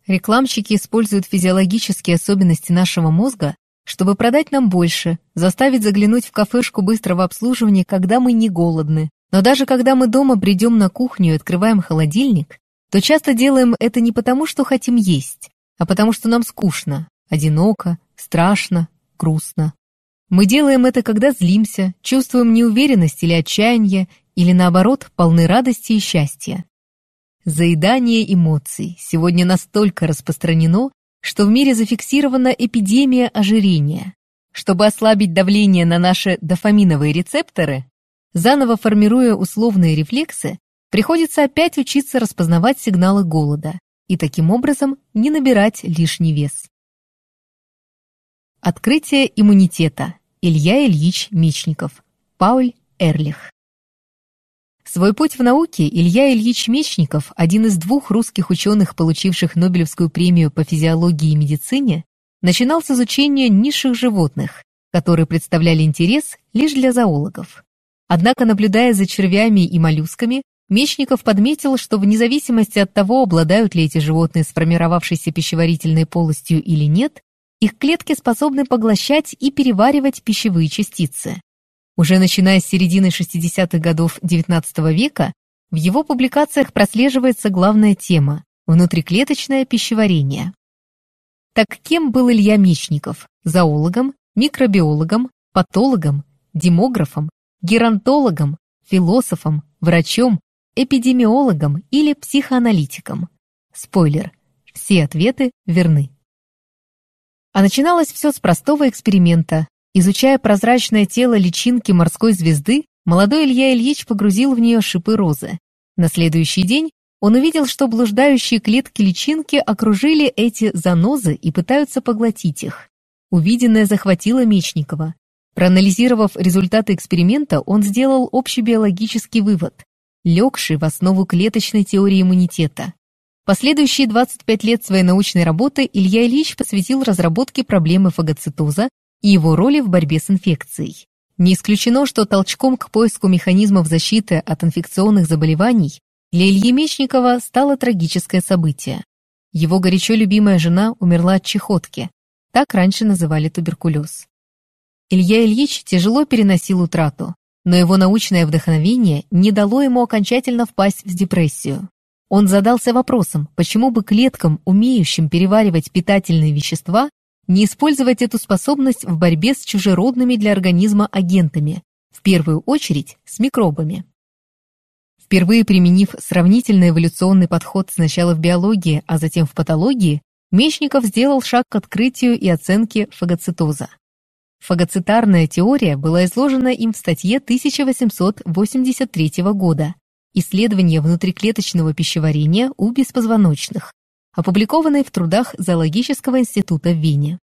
Рекламщики используют физиологические особенности нашего мозга, чтобы продать нам больше, заставить заглянуть в кафешку быстрого обслуживания, когда мы не голодны. Но даже когда мы дома бредем на кухню и открываем холодильник, то часто делаем это не потому, что хотим есть, а потому что нам скучно, одиноко, страшно, грустно. Мы делаем это, когда злимся, чувствуем неуверенность или отчаяние, или наоборот, полны радости и счастья. Заедание эмоций сегодня настолько распространено, что в мире зафиксирована эпидемия ожирения. Чтобы ослабить давление на наши дофаминовые рецепторы, заново формируя условные рефлексы, Приходится опять учиться распознавать сигналы голода и таким образом не набирать лишний вес. Открытие иммунитета. Илья Ильич Мечников. Пауль Эрлих. Свой путь в науке Илья Ильич Мечников, один из двух русских ученых, получивших Нобелевскую премию по физиологии и медицине, начинал с изучения низших животных, которые представляли интерес лишь для зоологов. Однако, наблюдая за червями и моллюсками, Мечников подметил, что вне зависимости от того, обладают ли эти животные сформировавшейся пищеварительной полостью или нет, их клетки способны поглощать и переваривать пищевые частицы. Уже начиная с середины 60-х годов XIX века в его публикациях прослеживается главная тема – внутриклеточное пищеварение. Так кем был Илья Мечников? Зоологом, микробиологом, патологом, демографом, геронтологом, философом, врачом, эпидемиологом или психоаналитиком. Спойлер, все ответы верны. А начиналось все с простого эксперимента. Изучая прозрачное тело личинки морской звезды, молодой Илья Ильич погрузил в нее шипы розы. На следующий день он увидел, что блуждающие клетки личинки окружили эти занозы и пытаются поглотить их. Увиденное захватило Мечникова. Проанализировав результаты эксперимента, он сделал общий биологический вывод легший в основу клеточной теории иммунитета. Последующие 25 лет своей научной работы Илья Ильич посвятил разработке проблемы фагоцитоза и его роли в борьбе с инфекцией. Не исключено, что толчком к поиску механизмов защиты от инфекционных заболеваний для Ильи Мечникова стало трагическое событие. Его горячо любимая жена умерла от чехотки. Так раньше называли туберкулез. Илья Ильич тяжело переносил утрату но его научное вдохновение не дало ему окончательно впасть в депрессию. Он задался вопросом, почему бы клеткам, умеющим переваривать питательные вещества, не использовать эту способность в борьбе с чужеродными для организма агентами, в первую очередь с микробами. Впервые применив сравнительно эволюционный подход сначала в биологии, а затем в патологии, Мечников сделал шаг к открытию и оценке фагоцитоза. Фагоцитарная теория была изложена им в статье 1883 года «Исследование внутриклеточного пищеварения у беспозвоночных», опубликованной в трудах Зоологического института в Вене.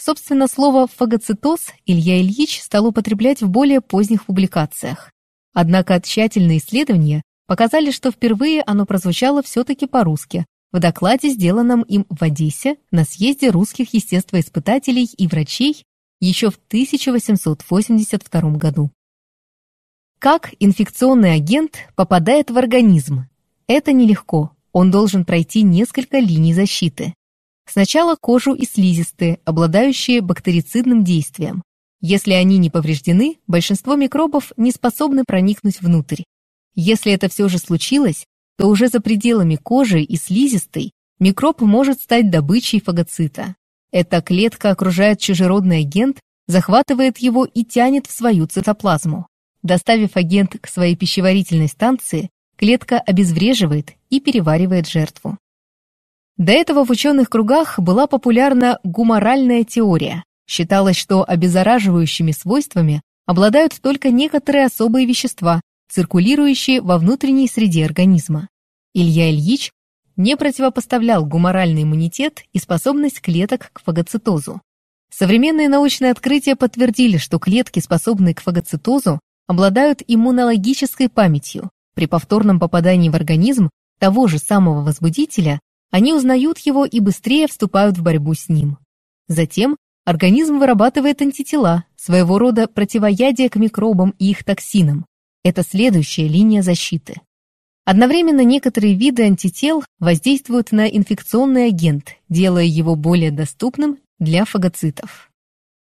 Собственно, слово «фагоцитоз» Илья Ильич стал употреблять в более поздних публикациях. Однако тщательные исследования показали, что впервые оно прозвучало все-таки по-русски, в докладе, сделанном им в Одессе на съезде русских естествоиспытателей и врачей еще в 1882 году. Как инфекционный агент попадает в организм? Это нелегко, он должен пройти несколько линий защиты. Сначала кожу и слизистые, обладающие бактерицидным действием. Если они не повреждены, большинство микробов не способны проникнуть внутрь. Если это все же случилось, то уже за пределами кожи и слизистой микроб может стать добычей фагоцита. Эта клетка окружает чужеродный агент, захватывает его и тянет в свою цитоплазму. Доставив агент к своей пищеварительной станции, клетка обезвреживает и переваривает жертву. До этого в ученых кругах была популярна гуморальная теория, Считалось, что обеззараживающими свойствами обладают только некоторые особые вещества, циркулирующие во внутренней среде организма. Илья Ильич не противопоставлял гуморальный иммунитет и способность клеток к фагоцитозу. Современные научные открытия подтвердили, что клетки, способные к фагоцитозу, обладают иммунологической памятью. При повторном попадании в организм того же самого возбудителя они узнают его и быстрее вступают в борьбу с ним. Затем Организм вырабатывает антитела, своего рода противоядие к микробам и их токсинам. Это следующая линия защиты. Одновременно некоторые виды антител воздействуют на инфекционный агент, делая его более доступным для фагоцитов.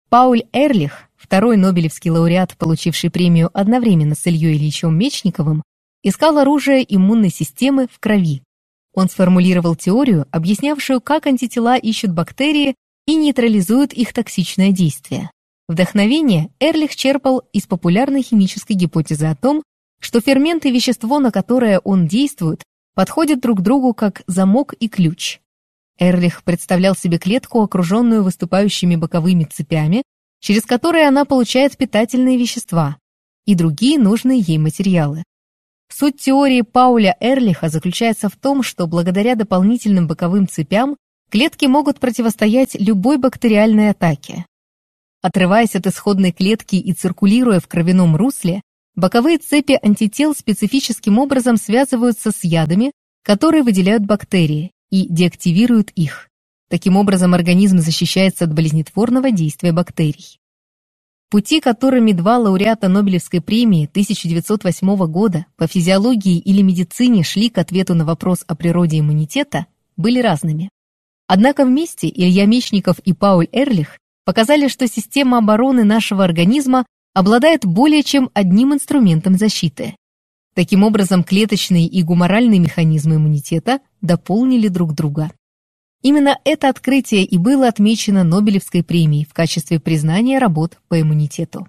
Пауль Эрлих, второй Нобелевский лауреат, получивший премию одновременно с Ильей Ильичем Мечниковым, искал оружие иммунной системы в крови. Он сформулировал теорию, объяснявшую, как антитела ищут бактерии и нейтрализуют их токсичное действие. Вдохновение Эрлих черпал из популярной химической гипотезы о том, что фермент и вещество, на которое он действует, подходят друг другу как замок и ключ. Эрлих представлял себе клетку, окруженную выступающими боковыми цепями, через которые она получает питательные вещества и другие нужные ей материалы. Суть теории Пауля Эрлиха заключается в том, что благодаря дополнительным боковым цепям Клетки могут противостоять любой бактериальной атаке. Отрываясь от исходной клетки и циркулируя в кровяном русле, боковые цепи антител специфическим образом связываются с ядами, которые выделяют бактерии, и деактивируют их. Таким образом, организм защищается от болезнетворного действия бактерий. Пути, которыми два лауреата Нобелевской премии 1908 года по физиологии или медицине шли к ответу на вопрос о природе иммунитета, были разными. Однако вместе Илья Мечников и Пауль Эрлих показали, что система обороны нашего организма обладает более чем одним инструментом защиты. Таким образом, клеточные и гуморальные механизмы иммунитета дополнили друг друга. Именно это открытие и было отмечено Нобелевской премией в качестве признания работ по иммунитету.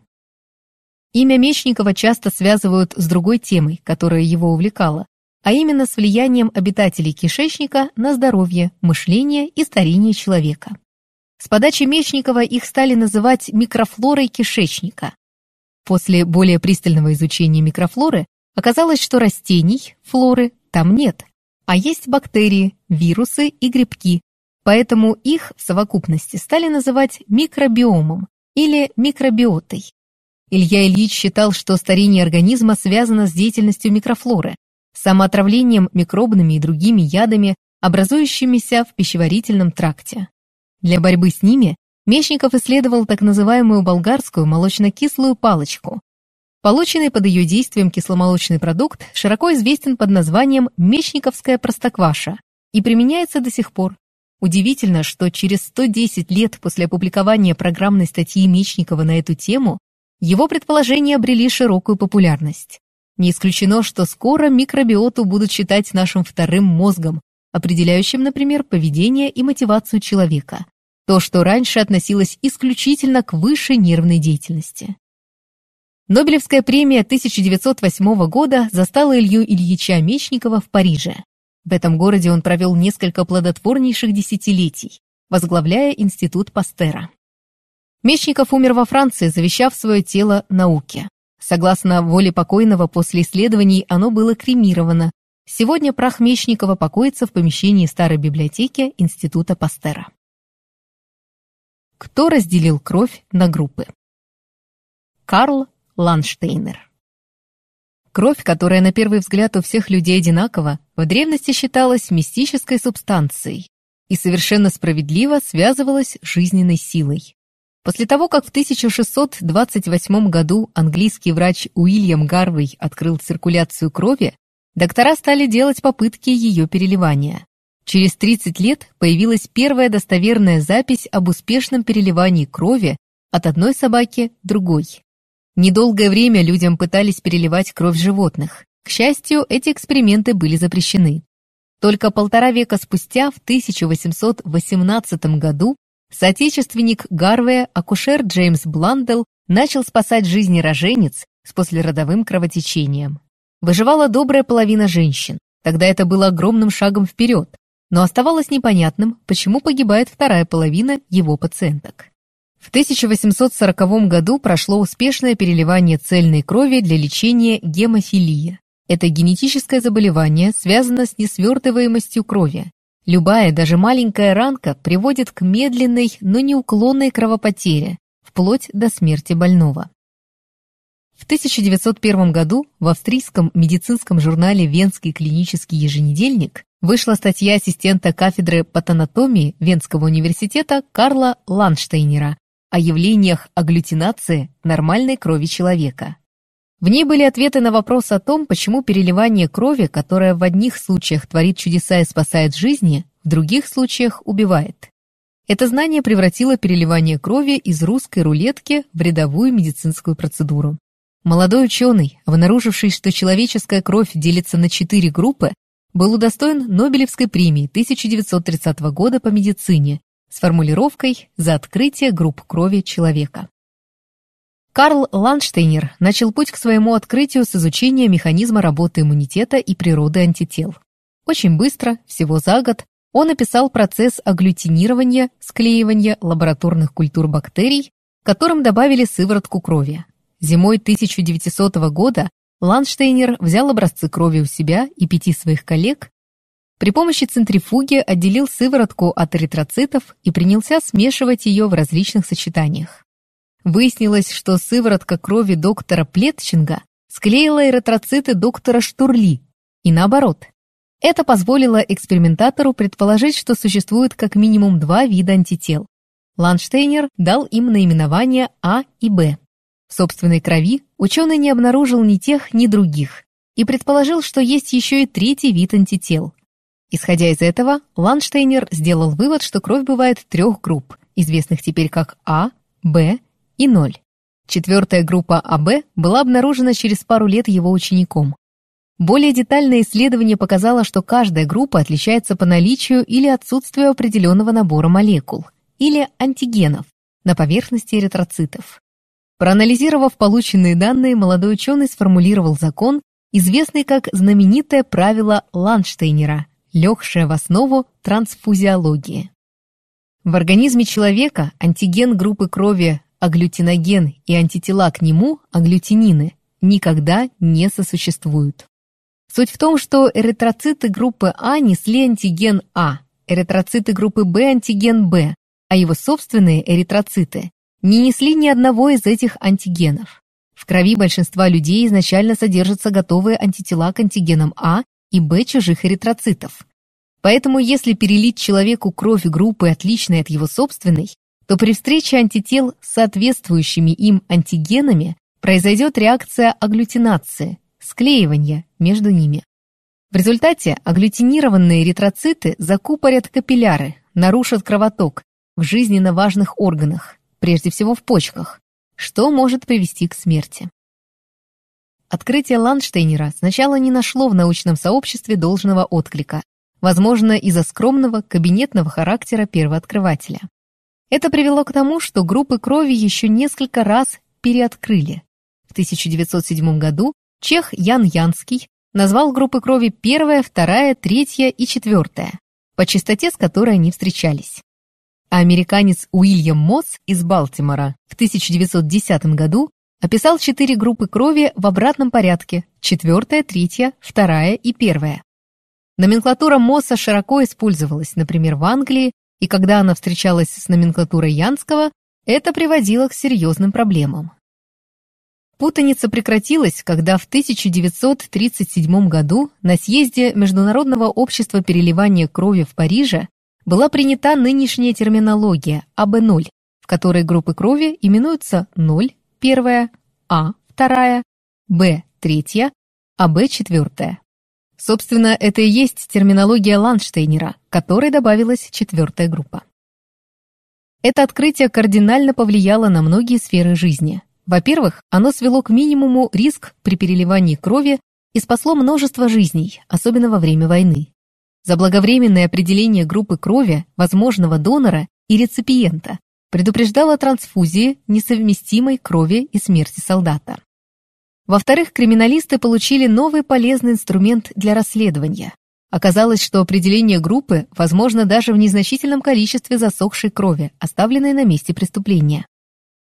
Имя Мечникова часто связывают с другой темой, которая его увлекала а именно с влиянием обитателей кишечника на здоровье, мышление и старение человека. С подачи Мечникова их стали называть микрофлорой кишечника. После более пристального изучения микрофлоры оказалось, что растений, флоры, там нет, а есть бактерии, вирусы и грибки, поэтому их в совокупности стали называть микробиомом или микробиотой. Илья Ильич считал, что старение организма связано с деятельностью микрофлоры, самоотравлением микробными и другими ядами, образующимися в пищеварительном тракте. Для борьбы с ними Мечников исследовал так называемую болгарскую молочно-кислую палочку. Полученный под ее действием кисломолочный продукт широко известен под названием мечниковская простокваша и применяется до сих пор. Удивительно, что через 110 лет после опубликования программной статьи Мечникова на эту тему его предположения обрели широкую популярность. Не исключено, что скоро микробиоту будут считать нашим вторым мозгом, определяющим, например, поведение и мотивацию человека. То, что раньше относилось исключительно к высшей нервной деятельности. Нобелевская премия 1908 года застала Илью Ильича Мечникова в Париже. В этом городе он провел несколько плодотворнейших десятилетий, возглавляя Институт Пастера. Мечников умер во Франции, завещав свое тело науке. Согласно воле покойного, после исследований оно было кремировано. Сегодня прах Мечникова покоится в помещении старой библиотеки Института Пастера. Кто разделил кровь на группы? Карл Ланштейнер. Кровь, которая на первый взгляд у всех людей одинакова, в древности считалась мистической субстанцией и совершенно справедливо связывалась с жизненной силой. После того, как в 1628 году английский врач Уильям Гарвей открыл циркуляцию крови, доктора стали делать попытки ее переливания. Через 30 лет появилась первая достоверная запись об успешном переливании крови от одной собаки другой. Недолгое время людям пытались переливать кровь животных. К счастью, эти эксперименты были запрещены. Только полтора века спустя, в 1818 году, Соотечественник Гарвея, акушер Джеймс Бландел, начал спасать жизни роженец с послеродовым кровотечением. Выживала добрая половина женщин. Тогда это было огромным шагом вперед, но оставалось непонятным, почему погибает вторая половина его пациенток. В 1840 году прошло успешное переливание цельной крови для лечения гемофилии. Это генетическое заболевание связано с несвертываемостью крови, Любая, даже маленькая ранка приводит к медленной, но неуклонной кровопотере, вплоть до смерти больного. В 1901 году в австрийском медицинском журнале «Венский клинический еженедельник» вышла статья ассистента кафедры патанатомии Венского университета Карла Ланштейнера о явлениях агглютинации нормальной крови человека. В ней были ответы на вопрос о том, почему переливание крови, которое в одних случаях творит чудеса и спасает жизни, в других случаях убивает. Это знание превратило переливание крови из русской рулетки в рядовую медицинскую процедуру. Молодой ученый, обнаруживший, что человеческая кровь делится на четыре группы, был удостоен Нобелевской премии 1930 года по медицине с формулировкой «За открытие групп крови человека». Карл Ланштейнер начал путь к своему открытию с изучения механизма работы иммунитета и природы антител. Очень быстро, всего за год, он описал процесс агглютинирования, склеивания лабораторных культур бактерий, которым добавили сыворотку крови. Зимой 1900 года Ланштейнер взял образцы крови у себя и пяти своих коллег, при помощи центрифуги отделил сыворотку от эритроцитов и принялся смешивать ее в различных сочетаниях. Выяснилось, что сыворотка крови доктора Плетчинга склеила эритроциты доктора Штурли, и наоборот. Это позволило экспериментатору предположить, что существует как минимум два вида антител. Ланштейнер дал им наименования А и Б. В собственной крови ученый не обнаружил ни тех, ни других и предположил, что есть еще и третий вид антител. Исходя из этого, Ланштейнер сделал вывод, что кровь бывает трех групп, известных теперь как А, Б и 0. Четвертая группа АБ была обнаружена через пару лет его учеником. Более детальное исследование показало, что каждая группа отличается по наличию или отсутствию определенного набора молекул или антигенов на поверхности эритроцитов. Проанализировав полученные данные, молодой ученый сформулировал закон, известный как знаменитое правило Ланштейнера, легшее в основу трансфузиологии. В организме человека антиген группы крови агглютиноген и антитела к нему, агглютинины, никогда не сосуществуют. Суть в том, что эритроциты группы А несли антиген А, эритроциты группы Б антиген Б, а его собственные эритроциты не несли ни одного из этих антигенов. В крови большинства людей изначально содержатся готовые антитела к антигенам А и Б чужих эритроцитов. Поэтому если перелить человеку кровь группы, отличной от его собственной, то при встрече антител с соответствующими им антигенами произойдет реакция агглютинации, склеивания между ними. В результате агглютинированные эритроциты закупорят капилляры, нарушат кровоток в жизненно важных органах, прежде всего в почках, что может привести к смерти. открытие Ландштейнера сначала не нашло в научном сообществе должного отклика, возможно, из-за скромного кабинетного характера первооткрывателя. Это привело к тому, что группы крови еще несколько раз переоткрыли. В 1907 году чех Ян Янский назвал группы крови первая, вторая, третья и четвертая, по частоте с которой они встречались а американец Уильям Мосс из Балтимора в 1910 году описал четыре группы крови в обратном порядке – четвертая, третья, вторая и первая. Номенклатура Мосса широко использовалась, например, в Англии, и когда она встречалась с номенклатурой Янского, это приводило к серьезным проблемам. Путаница прекратилась, когда в 1937 году на съезде Международного общества переливания крови в Париже была принята нынешняя терминология АБ0, в которой группы крови именуются 0, первая, А, вторая, Б, третья, АБ, четвертая. Собственно, это и есть терминология Ландштейнера, которой добавилась четвертая группа. Это открытие кардинально повлияло на многие сферы жизни. Во-первых, оно свело к минимуму риск при переливании крови и спасло множество жизней, особенно во время войны за благовременное определение группы крови возможного донора и реципиента, предупреждал о трансфузии несовместимой крови и смерти солдата. Во-вторых, криминалисты получили новый полезный инструмент для расследования. Оказалось, что определение группы возможно даже в незначительном количестве засохшей крови, оставленной на месте преступления.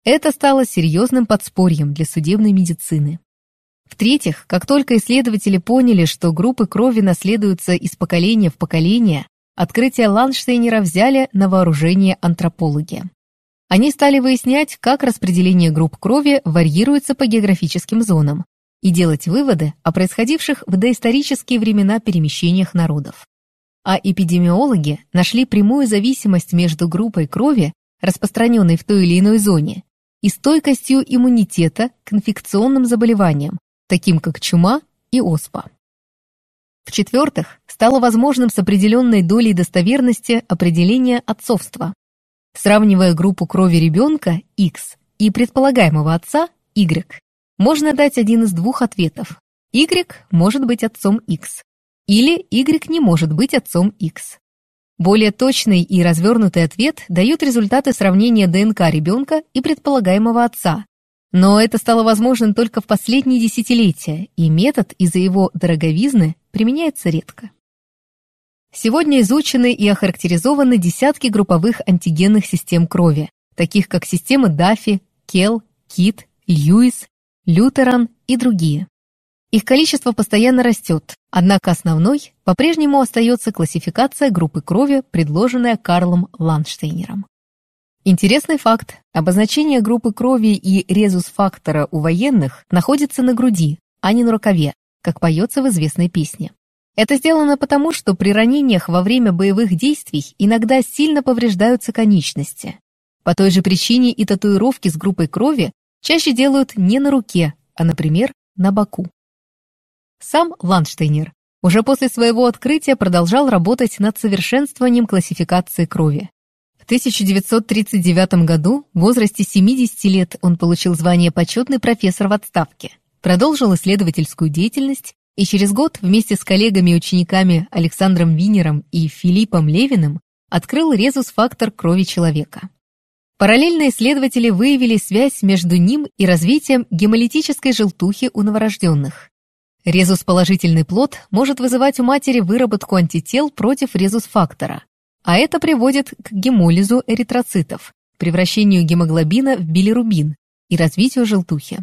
Это стало серьезным подспорьем для судебной медицины. В-третьих, как только исследователи поняли, что группы крови наследуются из поколения в поколение, открытие Ланштейнера взяли на вооружение антропологи. Они стали выяснять, как распределение групп крови варьируется по географическим зонам и делать выводы о происходивших в доисторические времена перемещениях народов. А эпидемиологи нашли прямую зависимость между группой крови, распространенной в той или иной зоне, и стойкостью иммунитета к инфекционным заболеваниям, таким как чума и оспа. В-четвертых, стало возможным с определенной долей достоверности определение отцовства. Сравнивая группу крови ребенка X и предполагаемого отца Y, можно дать один из двух ответов. Y может быть отцом X или Y не может быть отцом X. Более точный и развернутый ответ дают результаты сравнения ДНК ребенка и предполагаемого отца, но это стало возможным только в последние десятилетия, и метод из-за его дороговизны применяется редко. Сегодня изучены и охарактеризованы десятки групповых антигенных систем крови, таких как системы Даффи, Келл, Кит, Льюис, Лютеран и другие. Их количество постоянно растет, однако основной по-прежнему остается классификация группы крови, предложенная Карлом Ландштейнером. Интересный факт. Обозначение группы крови и резус-фактора у военных находится на груди, а не на рукаве, как поется в известной песне. Это сделано потому, что при ранениях во время боевых действий иногда сильно повреждаются конечности. По той же причине и татуировки с группой крови чаще делают не на руке, а, например, на боку. Сам Ландштейнер уже после своего открытия продолжал работать над совершенствованием классификации крови. 1939 году, в возрасте 70 лет, он получил звание почетный профессор в отставке, продолжил исследовательскую деятельность и через год вместе с коллегами и учениками Александром Винером и Филиппом Левиным открыл резус-фактор крови человека. Параллельно исследователи выявили связь между ним и развитием гемолитической желтухи у новорожденных. Резус-положительный плод может вызывать у матери выработку антител против резус-фактора, а это приводит к гемолизу эритроцитов, превращению гемоглобина в билирубин и развитию желтухи.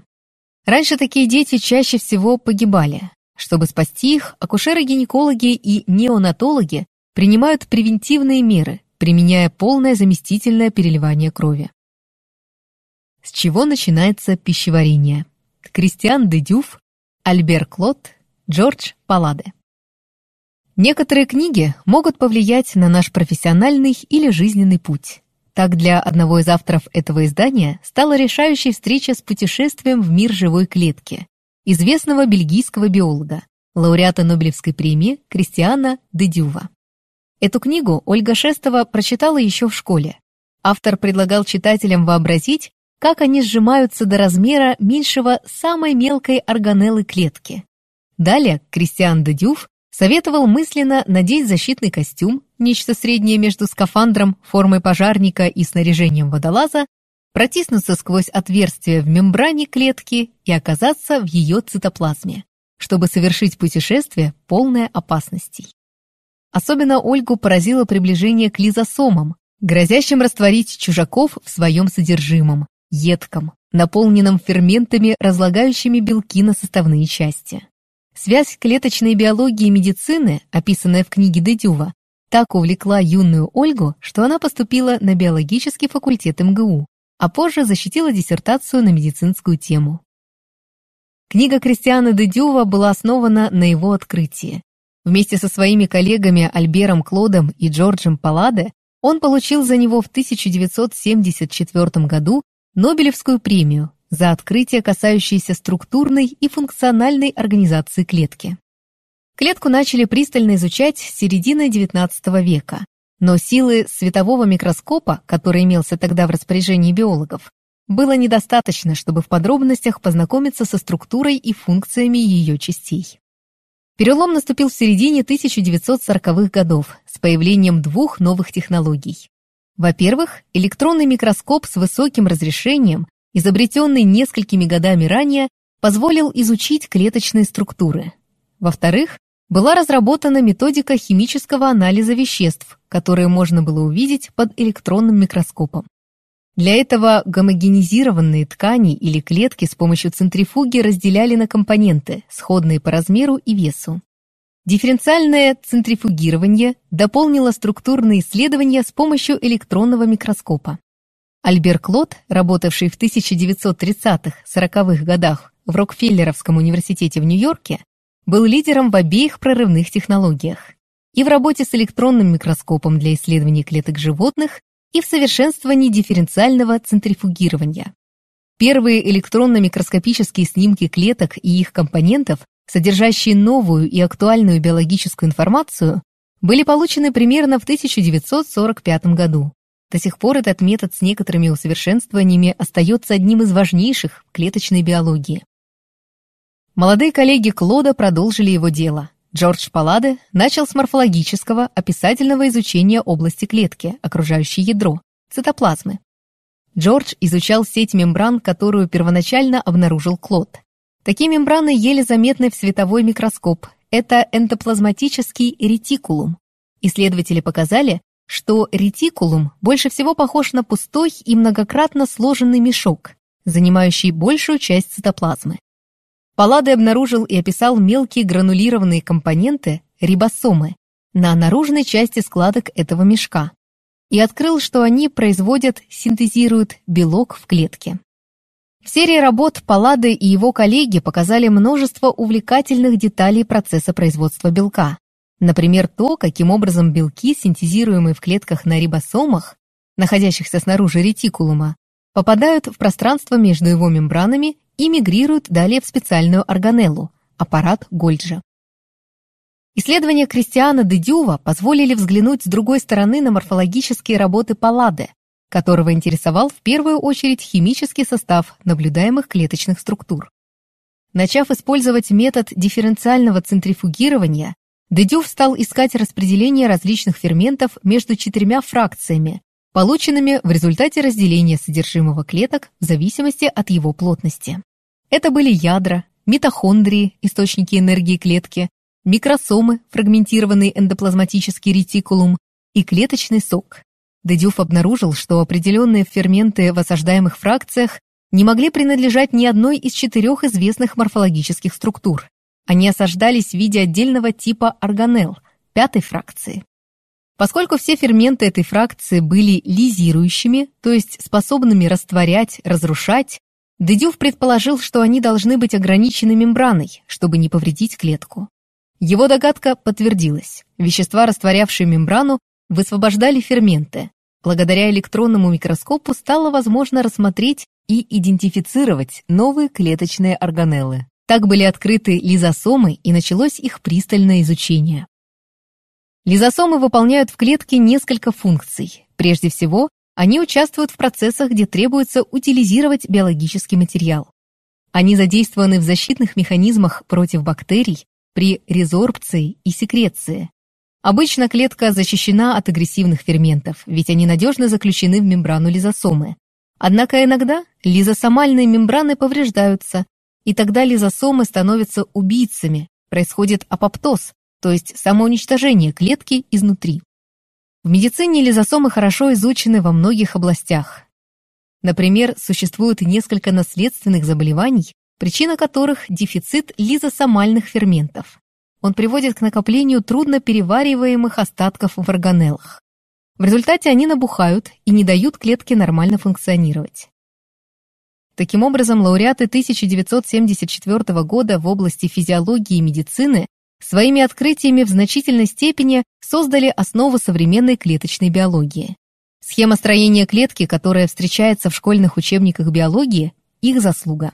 Раньше такие дети чаще всего погибали. Чтобы спасти их, акушеры-гинекологи и неонатологи принимают превентивные меры, применяя полное заместительное переливание крови. С чего начинается пищеварение? Кристиан де Дюф, Альбер Клод, Джордж Паладе. Некоторые книги могут повлиять на наш профессиональный или жизненный путь. Так для одного из авторов этого издания стала решающей встреча с путешествием в мир живой клетки известного бельгийского биолога, лауреата Нобелевской премии Кристиана Дедюва. Эту книгу Ольга Шестова прочитала еще в школе. Автор предлагал читателям вообразить, как они сжимаются до размера меньшего самой мелкой органеллы клетки. Далее Кристиан де Дюф советовал мысленно надеть защитный костюм, нечто среднее между скафандром, формой пожарника и снаряжением водолаза, протиснуться сквозь отверстие в мембране клетки и оказаться в ее цитоплазме, чтобы совершить путешествие, полное опасностей. Особенно Ольгу поразило приближение к лизосомам, грозящим растворить чужаков в своем содержимом, едком, наполненном ферментами, разлагающими белки на составные части. Связь клеточной биологии и медицины, описанная в книге Дедюва, так увлекла юную Ольгу, что она поступила на биологический факультет МГУ, а позже защитила диссертацию на медицинскую тему. Книга Кристиана Дедюва была основана на его открытии. Вместе со своими коллегами Альбером Клодом и Джорджем Палладе он получил за него в 1974 году Нобелевскую премию за открытие, касающееся структурной и функциональной организации клетки. Клетку начали пристально изучать с середины XIX века, но силы светового микроскопа, который имелся тогда в распоряжении биологов, было недостаточно, чтобы в подробностях познакомиться со структурой и функциями ее частей. Перелом наступил в середине 1940-х годов с появлением двух новых технологий. Во-первых, электронный микроскоп с высоким разрешением, изобретенный несколькими годами ранее, позволил изучить клеточные структуры. Во-вторых, была разработана методика химического анализа веществ, которые можно было увидеть под электронным микроскопом. Для этого гомогенизированные ткани или клетки с помощью центрифуги разделяли на компоненты, сходные по размеру и весу. Дифференциальное центрифугирование дополнило структурные исследования с помощью электронного микроскопа. Альбер Клод, работавший в 1930-40-х годах в Рокфеллеровском университете в Нью-Йорке, был лидером в обеих прорывных технологиях и в работе с электронным микроскопом для исследований клеток животных, и в совершенствовании дифференциального центрифугирования. Первые электронно-микроскопические снимки клеток и их компонентов, содержащие новую и актуальную биологическую информацию, были получены примерно в 1945 году. До сих пор этот метод с некоторыми усовершенствованиями остается одним из важнейших в клеточной биологии. Молодые коллеги Клода продолжили его дело. Джордж Палладе начал с морфологического, описательного изучения области клетки, окружающей ядро, цитоплазмы. Джордж изучал сеть мембран, которую первоначально обнаружил Клод. Такие мембраны еле заметны в световой микроскоп. Это эндоплазматический ретикулум. Исследователи показали, что ретикулум больше всего похож на пустой и многократно сложенный мешок, занимающий большую часть цитоплазмы. Палладе обнаружил и описал мелкие гранулированные компоненты, рибосомы, на наружной части складок этого мешка и открыл, что они производят, синтезируют белок в клетке. В серии работ Паллады и его коллеги показали множество увлекательных деталей процесса производства белка. Например, то, каким образом белки, синтезируемые в клетках на рибосомах, находящихся снаружи ретикулума, попадают в пространство между его мембранами и мигрируют далее в специальную органеллу – аппарат Гольджа. Исследования Кристиана де Дюва позволили взглянуть с другой стороны на морфологические работы Палладе, которого интересовал в первую очередь химический состав наблюдаемых клеточных структур. Начав использовать метод дифференциального центрифугирования, Дедюв стал искать распределение различных ферментов между четырьмя фракциями, полученными в результате разделения содержимого клеток в зависимости от его плотности. Это были ядра, митохондрии, источники энергии клетки, микросомы, фрагментированный эндоплазматический ретикулум и клеточный сок. Дедюф обнаружил, что определенные ферменты в осаждаемых фракциях не могли принадлежать ни одной из четырех известных морфологических структур. Они осаждались в виде отдельного типа органелл, пятой фракции. Поскольку все ферменты этой фракции были лизирующими, то есть способными растворять, разрушать, Дедюв предположил, что они должны быть ограничены мембраной, чтобы не повредить клетку. Его догадка подтвердилась. Вещества, растворявшие мембрану, высвобождали ферменты. Благодаря электронному микроскопу стало возможно рассмотреть и идентифицировать новые клеточные органеллы. Так были открыты лизосомы и началось их пристальное изучение. Лизосомы выполняют в клетке несколько функций. Прежде всего, Они участвуют в процессах, где требуется утилизировать биологический материал. Они задействованы в защитных механизмах против бактерий при резорбции и секреции. Обычно клетка защищена от агрессивных ферментов, ведь они надежно заключены в мембрану лизосомы. Однако иногда лизосомальные мембраны повреждаются, и тогда лизосомы становятся убийцами, происходит апоптоз, то есть самоуничтожение клетки изнутри. В медицине лизосомы хорошо изучены во многих областях. Например, существует несколько наследственных заболеваний, причина которых – дефицит лизосомальных ферментов. Он приводит к накоплению трудно перевариваемых остатков в органеллах. В результате они набухают и не дают клетке нормально функционировать. Таким образом, лауреаты 1974 года в области физиологии и медицины своими открытиями в значительной степени создали основу современной клеточной биологии. Схема строения клетки, которая встречается в школьных учебниках биологии, их заслуга.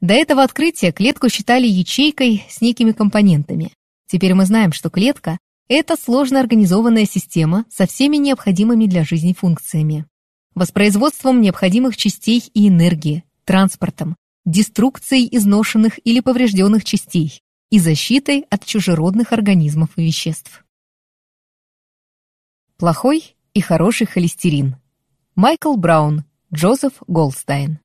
До этого открытия клетку считали ячейкой с некими компонентами. Теперь мы знаем, что клетка – это сложно организованная система со всеми необходимыми для жизни функциями. Воспроизводством необходимых частей и энергии, транспортом, деструкцией изношенных или поврежденных частей, и защитой от чужеродных организмов и веществ. Плохой и хороший холестерин. Майкл Браун, Джозеф Голдстайн.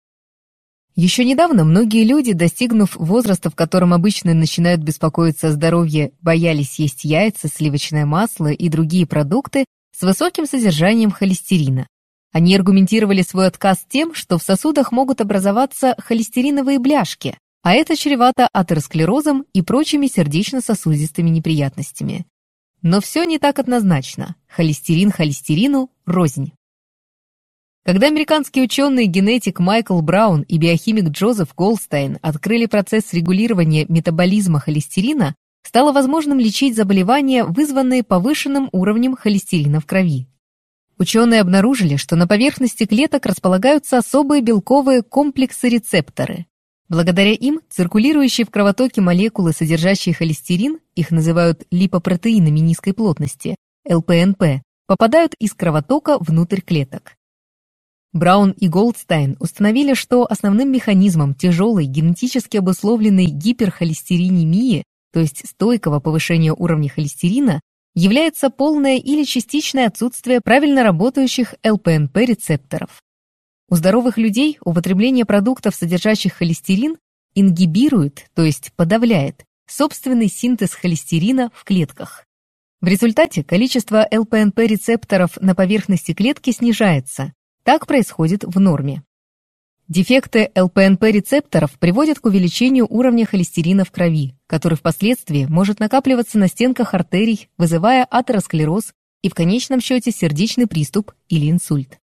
Еще недавно многие люди, достигнув возраста, в котором обычно начинают беспокоиться о здоровье, боялись есть яйца, сливочное масло и другие продукты с высоким содержанием холестерина. Они аргументировали свой отказ тем, что в сосудах могут образоваться холестериновые бляшки, а это чревато атеросклерозом и прочими сердечно-сосудистыми неприятностями. Но все не так однозначно. Холестерин холестерину рознь. Когда американский ученый-генетик Майкл Браун и биохимик Джозеф Голдстайн открыли процесс регулирования метаболизма холестерина, стало возможным лечить заболевания, вызванные повышенным уровнем холестерина в крови. Ученые обнаружили, что на поверхности клеток располагаются особые белковые комплексы-рецепторы. Благодаря им циркулирующие в кровотоке молекулы, содержащие холестерин, их называют липопротеинами низкой плотности, ЛПНП, попадают из кровотока внутрь клеток. Браун и Голдстайн установили, что основным механизмом тяжелой генетически обусловленной гиперхолестеринемии, то есть стойкого повышения уровня холестерина, является полное или частичное отсутствие правильно работающих ЛПНП-рецепторов. У здоровых людей употребление продуктов, содержащих холестерин, ингибирует, то есть подавляет, собственный синтез холестерина в клетках. В результате количество ЛПНП-рецепторов на поверхности клетки снижается. Так происходит в норме. Дефекты ЛПНП-рецепторов приводят к увеличению уровня холестерина в крови, который впоследствии может накапливаться на стенках артерий, вызывая атеросклероз и в конечном счете сердечный приступ или инсульт.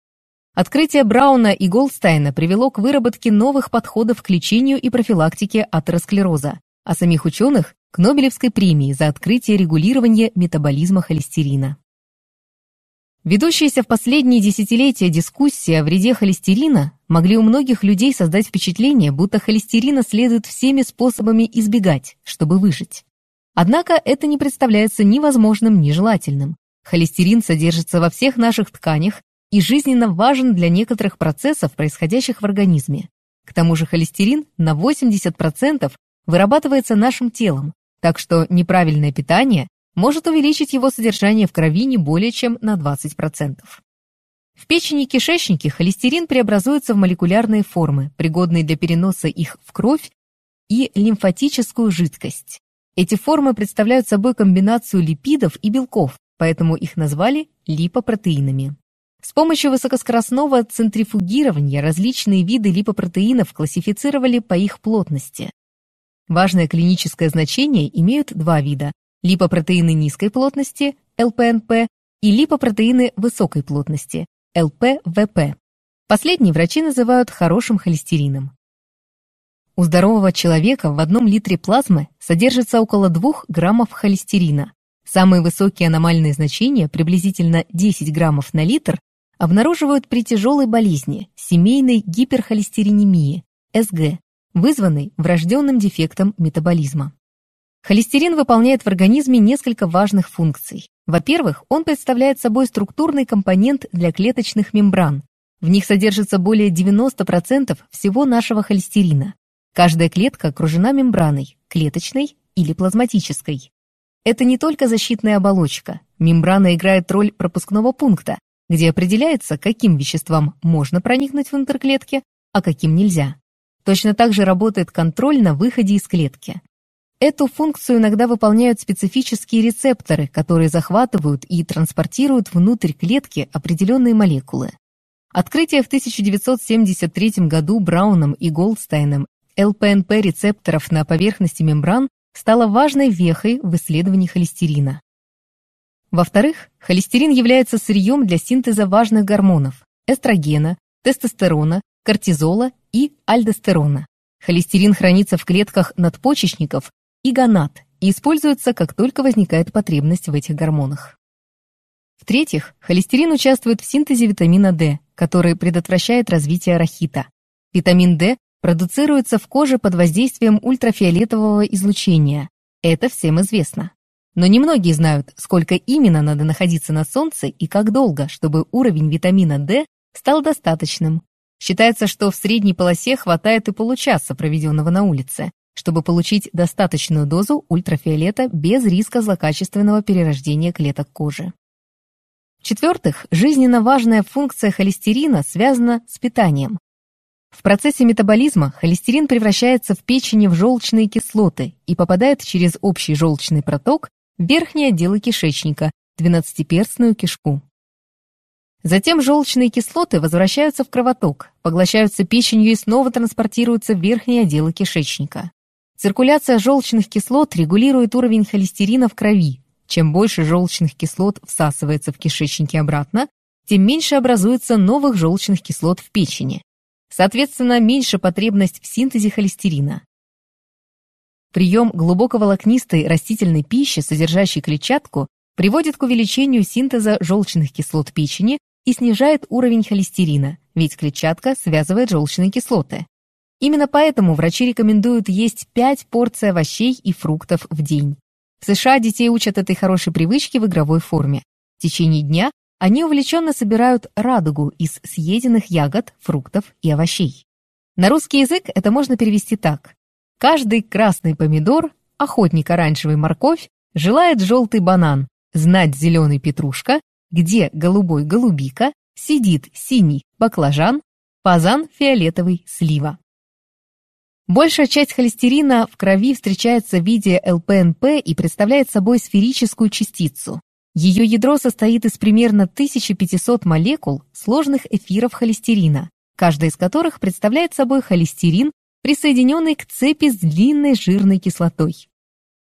Открытие Брауна и Голдстайна привело к выработке новых подходов к лечению и профилактике атеросклероза, а самих ученых – к Нобелевской премии за открытие регулирования метаболизма холестерина. Ведущиеся в последние десятилетия дискуссии о вреде холестерина могли у многих людей создать впечатление, будто холестерина следует всеми способами избегать, чтобы выжить. Однако это не представляется ни возможным, ни желательным. Холестерин содержится во всех наших тканях и жизненно важен для некоторых процессов, происходящих в организме. К тому же холестерин на 80% вырабатывается нашим телом, так что неправильное питание может увеличить его содержание в крови не более чем на 20%. В печени и кишечнике холестерин преобразуется в молекулярные формы, пригодные для переноса их в кровь и лимфатическую жидкость. Эти формы представляют собой комбинацию липидов и белков, поэтому их назвали липопротеинами. С помощью высокоскоростного центрифугирования различные виды липопротеинов классифицировали по их плотности. Важное клиническое значение имеют два вида – липопротеины низкой плотности, ЛПНП, и липопротеины высокой плотности, ЛПВП. Последний врачи называют хорошим холестерином. У здорового человека в одном литре плазмы содержится около 2 граммов холестерина. Самые высокие аномальные значения, приблизительно 10 граммов на литр, обнаруживают при тяжелой болезни, семейной гиперхолестеринемии, СГ, вызванной врожденным дефектом метаболизма. Холестерин выполняет в организме несколько важных функций. Во-первых, он представляет собой структурный компонент для клеточных мембран. В них содержится более 90% всего нашего холестерина. Каждая клетка окружена мембраной, клеточной или плазматической. Это не только защитная оболочка. Мембрана играет роль пропускного пункта, где определяется, каким веществам можно проникнуть внутрь клетки, а каким нельзя. Точно так же работает контроль на выходе из клетки. Эту функцию иногда выполняют специфические рецепторы, которые захватывают и транспортируют внутрь клетки определенные молекулы. Открытие в 1973 году Брауном и Голдстайном ЛПНП-рецепторов на поверхности мембран стало важной вехой в исследовании холестерина. Во-вторых, холестерин является сырьем для синтеза важных гормонов – эстрогена, тестостерона, кортизола и альдостерона. Холестерин хранится в клетках надпочечников и гонад и используется, как только возникает потребность в этих гормонах. В-третьих, холестерин участвует в синтезе витамина D, который предотвращает развитие рахита. Витамин D продуцируется в коже под воздействием ультрафиолетового излучения. Это всем известно. Но немногие знают, сколько именно надо находиться на солнце и как долго, чтобы уровень витамина D стал достаточным. Считается, что в средней полосе хватает и получаса, проведенного на улице, чтобы получить достаточную дозу ультрафиолета без риска злокачественного перерождения клеток кожи. В-четвертых, жизненно важная функция холестерина связана с питанием. В процессе метаболизма холестерин превращается в печени в желчные кислоты и попадает через общий желчный проток в верхние отделы кишечника, двенадцатиперстную кишку. Затем желчные кислоты возвращаются в кровоток, поглощаются печенью и снова транспортируются в верхние отделы кишечника. Циркуляция желчных кислот регулирует уровень холестерина в крови. Чем больше желчных кислот всасывается в кишечнике обратно, тем меньше образуется новых желчных кислот в печени. Соответственно, меньше потребность в синтезе холестерина. Прием глубоковолокнистой растительной пищи, содержащей клетчатку, приводит к увеличению синтеза желчных кислот печени и снижает уровень холестерина, ведь клетчатка связывает желчные кислоты. Именно поэтому врачи рекомендуют есть 5 порций овощей и фруктов в день. В США детей учат этой хорошей привычке в игровой форме. В течение дня они увлеченно собирают радугу из съеденных ягод, фруктов и овощей. На русский язык это можно перевести так. Каждый красный помидор, охотник оранжевый морковь, желает желтый банан, знать зеленый петрушка, где голубой голубика, сидит синий баклажан, пазан фиолетовый слива. Большая часть холестерина в крови встречается в виде ЛПНП и представляет собой сферическую частицу. Ее ядро состоит из примерно 1500 молекул сложных эфиров холестерина, каждая из которых представляет собой холестерин, присоединенный к цепи с длинной жирной кислотой.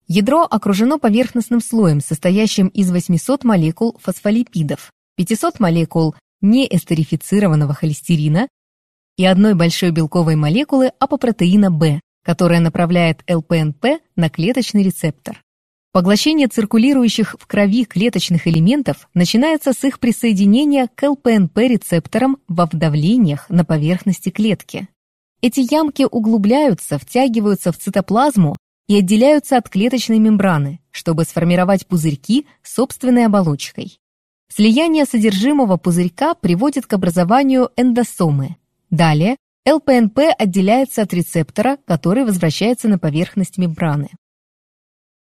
Ядро окружено поверхностным слоем, состоящим из 800 молекул фосфолипидов, 500 молекул неэстерифицированного холестерина и одной большой белковой молекулы апопротеина В, которая направляет ЛПНП на клеточный рецептор. Поглощение циркулирующих в крови клеточных элементов начинается с их присоединения к ЛПНП-рецепторам во вдавлениях на поверхности клетки. Эти ямки углубляются, втягиваются в цитоплазму и отделяются от клеточной мембраны, чтобы сформировать пузырьки с собственной оболочкой. Слияние содержимого пузырька приводит к образованию эндосомы, Далее ЛПНП отделяется от рецептора, который возвращается на поверхность мембраны.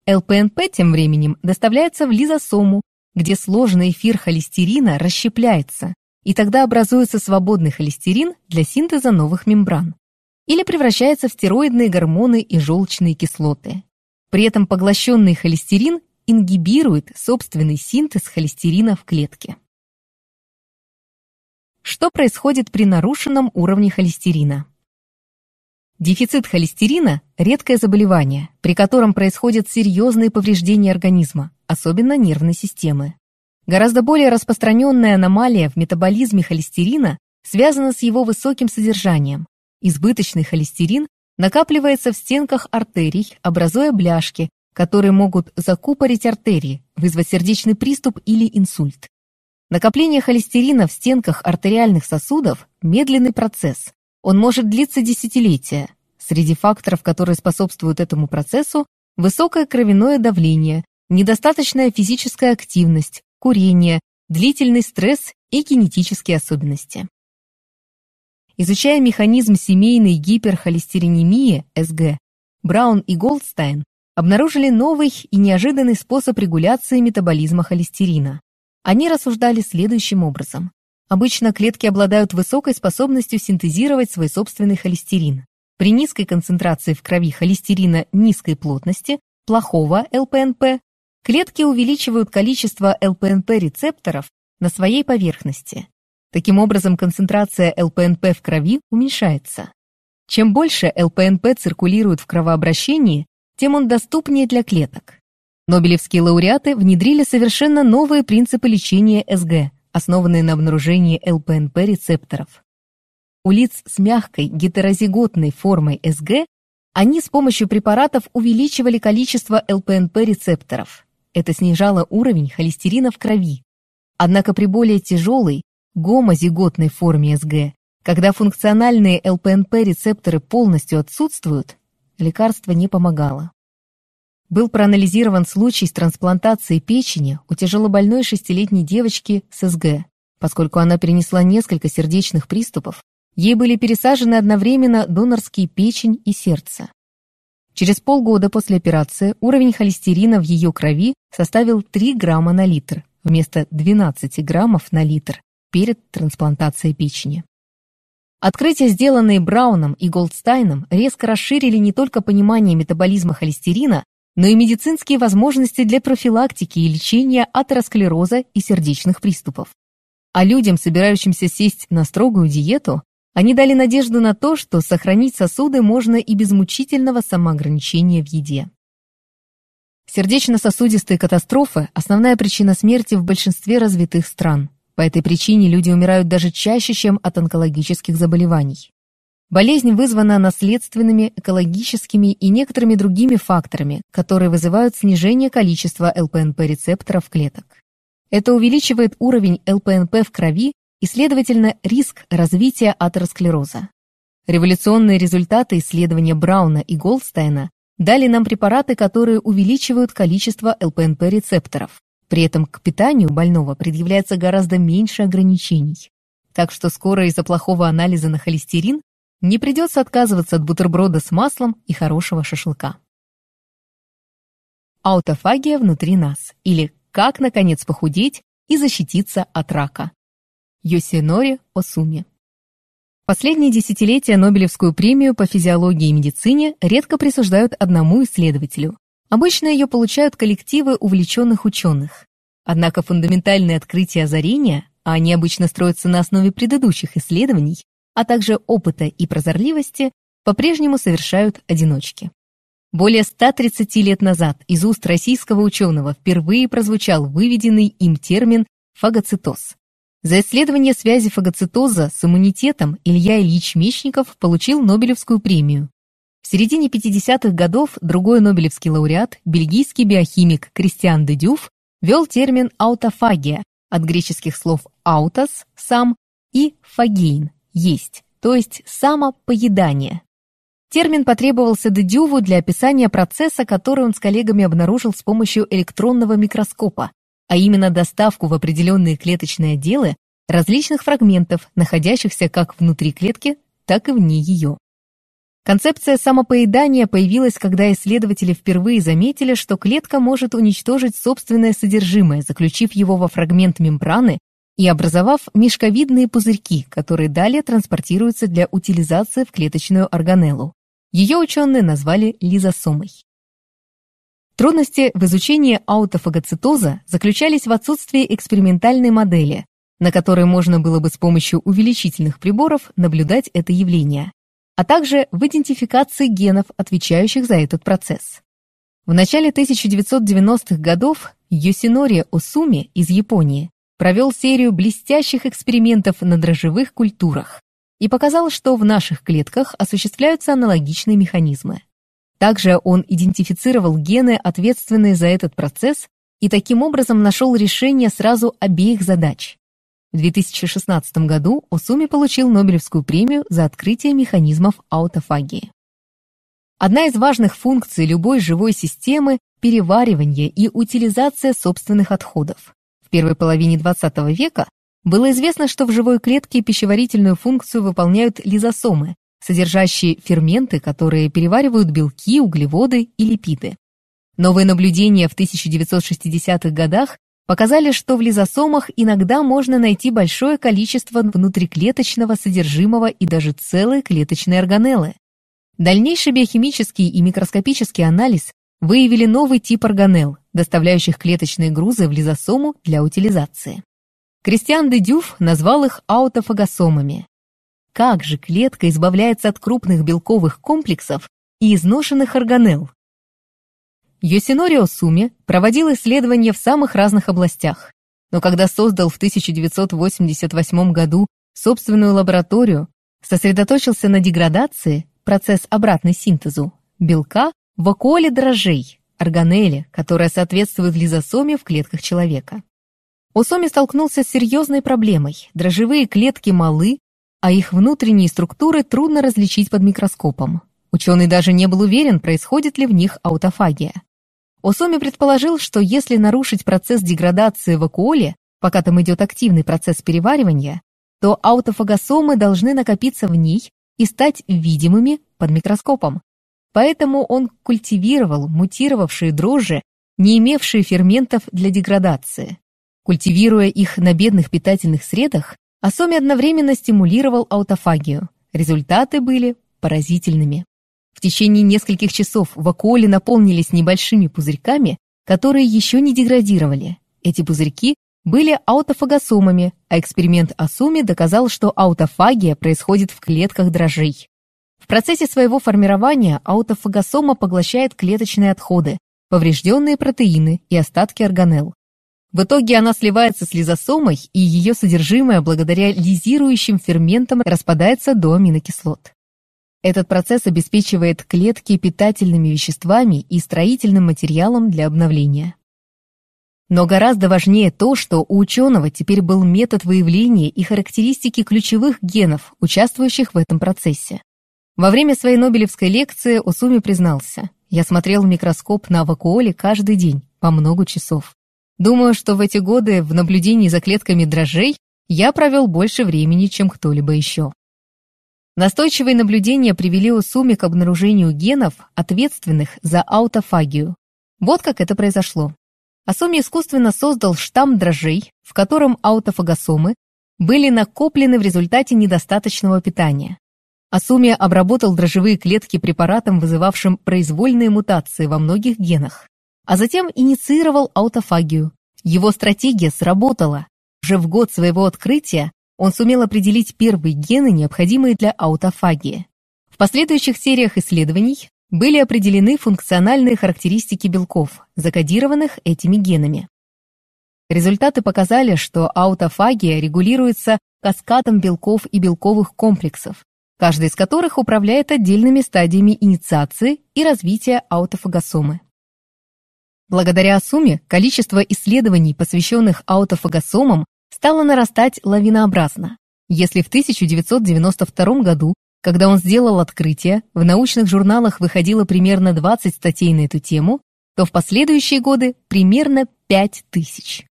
ЛПНП тем временем доставляется в лизосому, где сложный эфир холестерина расщепляется, и тогда образуется свободный холестерин для синтеза новых мембран, или превращается в стероидные гормоны и желчные кислоты. При этом поглощенный холестерин ингибирует собственный синтез холестерина в клетке. Что происходит при нарушенном уровне холестерина? Дефицит холестерина – редкое заболевание, при котором происходят серьезные повреждения организма, особенно нервной системы. Гораздо более распространенная аномалия в метаболизме холестерина связана с его высоким содержанием. Избыточный холестерин накапливается в стенках артерий, образуя бляшки, которые могут закупорить артерии, вызвать сердечный приступ или инсульт. Накопление холестерина в стенках артериальных сосудов – медленный процесс. Он может длиться десятилетия. Среди факторов, которые способствуют этому процессу, высокое кровяное давление, недостаточная физическая активность, курение, длительный стресс и генетические особенности. Изучая механизм семейной гиперхолестеринемии СГ, Браун и Голдстайн обнаружили новый и неожиданный способ регуляции метаболизма холестерина. Они рассуждали следующим образом. Обычно клетки обладают высокой способностью синтезировать свой собственный холестерин. При низкой концентрации в крови холестерина низкой плотности, плохого ЛПНП, клетки увеличивают количество ЛПНП-рецепторов на своей поверхности. Таким образом, концентрация ЛПНП в крови уменьшается. Чем больше ЛПНП циркулирует в кровообращении, тем он доступнее для клеток. Нобелевские лауреаты внедрили совершенно новые принципы лечения СГ, основанные на обнаружении ЛПНП-рецепторов. У лиц с мягкой гетерозиготной формой СГ они с помощью препаратов увеличивали количество ЛПНП-рецепторов. Это снижало уровень холестерина в крови. Однако при более тяжелой, гомозиготной форме СГ, когда функциональные ЛПНП-рецепторы полностью отсутствуют, лекарство не помогало. Был проанализирован случай с трансплантацией печени у тяжелобольной шестилетней девочки с СГ. Поскольку она перенесла несколько сердечных приступов, ей были пересажены одновременно донорские печень и сердце. Через полгода после операции уровень холестерина в ее крови составил 3 грамма на литр вместо 12 граммов на литр перед трансплантацией печени. Открытия, сделанные Брауном и Голдстайном, резко расширили не только понимание метаболизма холестерина, но и медицинские возможности для профилактики и лечения атеросклероза и сердечных приступов. А людям, собирающимся сесть на строгую диету, они дали надежду на то, что сохранить сосуды можно и без мучительного самоограничения в еде. Сердечно-сосудистые катастрофы – основная причина смерти в большинстве развитых стран. По этой причине люди умирают даже чаще, чем от онкологических заболеваний. Болезнь вызвана наследственными, экологическими и некоторыми другими факторами, которые вызывают снижение количества ЛПНП-рецепторов клеток. Это увеличивает уровень ЛПНП в крови и, следовательно, риск развития атеросклероза. Революционные результаты исследования Брауна и Голдстайна дали нам препараты, которые увеличивают количество ЛПНП-рецепторов, при этом к питанию больного предъявляется гораздо меньше ограничений. Так что скоро из-за плохого анализа на холестерин не придется отказываться от бутерброда с маслом и хорошего шашлыка. Аутофагия внутри нас или как, наконец, похудеть и защититься от рака. Йосинори Осуми. Последние десятилетия Нобелевскую премию по физиологии и медицине редко присуждают одному исследователю, Обычно ее получают коллективы увлеченных ученых. Однако фундаментальные открытия озарения, а они обычно строятся на основе предыдущих исследований, а также опыта и прозорливости, по-прежнему совершают одиночки. Более 130 лет назад из уст российского ученого впервые прозвучал выведенный им термин фагоцитоз. За исследование связи фагоцитоза с иммунитетом Илья Ильич Мечников получил Нобелевскую премию, в середине 50-х годов другой нобелевский лауреат, бельгийский биохимик Кристиан де Дюф, ввел термин аутофагия от греческих слов «аутос» – «сам» и «фагейн» – «есть», то есть самопоедание. Термин потребовался Дедюву для описания процесса, который он с коллегами обнаружил с помощью электронного микроскопа, а именно доставку в определенные клеточные отделы различных фрагментов, находящихся как внутри клетки, так и вне ее. Концепция самопоедания появилась, когда исследователи впервые заметили, что клетка может уничтожить собственное содержимое, заключив его во фрагмент мембраны и образовав мешковидные пузырьки, которые далее транспортируются для утилизации в клеточную органеллу. Ее ученые назвали лизосомой. Трудности в изучении аутофагоцитоза заключались в отсутствии экспериментальной модели, на которой можно было бы с помощью увеличительных приборов наблюдать это явление а также в идентификации генов, отвечающих за этот процесс. В начале 1990-х годов Йосинори Осуми из Японии провел серию блестящих экспериментов на дрожжевых культурах и показал, что в наших клетках осуществляются аналогичные механизмы. Также он идентифицировал гены, ответственные за этот процесс, и таким образом нашел решение сразу обеих задач в 2016 году Осуми получил Нобелевскую премию за открытие механизмов аутофагии. Одна из важных функций любой живой системы – переваривание и утилизация собственных отходов. В первой половине XX века было известно, что в живой клетке пищеварительную функцию выполняют лизосомы, содержащие ферменты, которые переваривают белки, углеводы и липиды. Новые наблюдения в 1960-х годах показали, что в лизосомах иногда можно найти большое количество внутриклеточного содержимого и даже целые клеточные органеллы. Дальнейший биохимический и микроскопический анализ выявили новый тип органелл, доставляющих клеточные грузы в лизосому для утилизации. Кристиан де Дюф назвал их аутофагосомами. Как же клетка избавляется от крупных белковых комплексов и изношенных органелл? Йосинорио Суми проводил исследования в самых разных областях, но когда создал в 1988 году собственную лабораторию, сосредоточился на деградации, процесс обратной синтезу, белка в акуоле дрожжей, органелле, которая соответствует лизосоме в клетках человека. Осоми столкнулся с серьезной проблемой. Дрожжевые клетки малы, а их внутренние структуры трудно различить под микроскопом. Ученый даже не был уверен, происходит ли в них аутофагия. Осоми предположил, что если нарушить процесс деградации в акуоле, пока там идет активный процесс переваривания, то аутофагосомы должны накопиться в ней и стать видимыми под микроскопом. Поэтому он культивировал мутировавшие дрожжи, не имевшие ферментов для деградации. Культивируя их на бедных питательных средах, Асоми одновременно стимулировал аутофагию. Результаты были поразительными. В течение нескольких часов вакуоли наполнились небольшими пузырьками, которые еще не деградировали. Эти пузырьки были аутофагосомами, а эксперимент Асуми доказал, что аутофагия происходит в клетках дрожжей. В процессе своего формирования аутофагосома поглощает клеточные отходы, поврежденные протеины и остатки органелл. В итоге она сливается с лизосомой, и ее содержимое благодаря лизирующим ферментам распадается до аминокислот. Этот процесс обеспечивает клетки питательными веществами и строительным материалом для обновления. Но гораздо важнее то, что у ученого теперь был метод выявления и характеристики ключевых генов, участвующих в этом процессе. Во время своей Нобелевской лекции Осуми признался, «Я смотрел в микроскоп на вакуоле каждый день, по много часов. Думаю, что в эти годы в наблюдении за клетками дрожжей я провел больше времени, чем кто-либо еще. Настойчивые наблюдения привели Усуми к обнаружению генов, ответственных за аутофагию. Вот как это произошло. Асуми искусственно создал штамм дрожжей, в котором аутофагосомы были накоплены в результате недостаточного питания. Асуми обработал дрожжевые клетки препаратом, вызывавшим произвольные мутации во многих генах а затем инициировал аутофагию. Его стратегия сработала. Уже в год своего открытия он сумел определить первые гены, необходимые для аутофагии. В последующих сериях исследований были определены функциональные характеристики белков, закодированных этими генами. Результаты показали, что аутофагия регулируется каскадом белков и белковых комплексов, каждый из которых управляет отдельными стадиями инициации и развития аутофагосомы. Благодаря Асуме количество исследований, посвященных аутофагосомам, стало нарастать лавинообразно. Если в 1992 году, когда он сделал открытие, в научных журналах выходило примерно 20 статей на эту тему, то в последующие годы примерно 5000.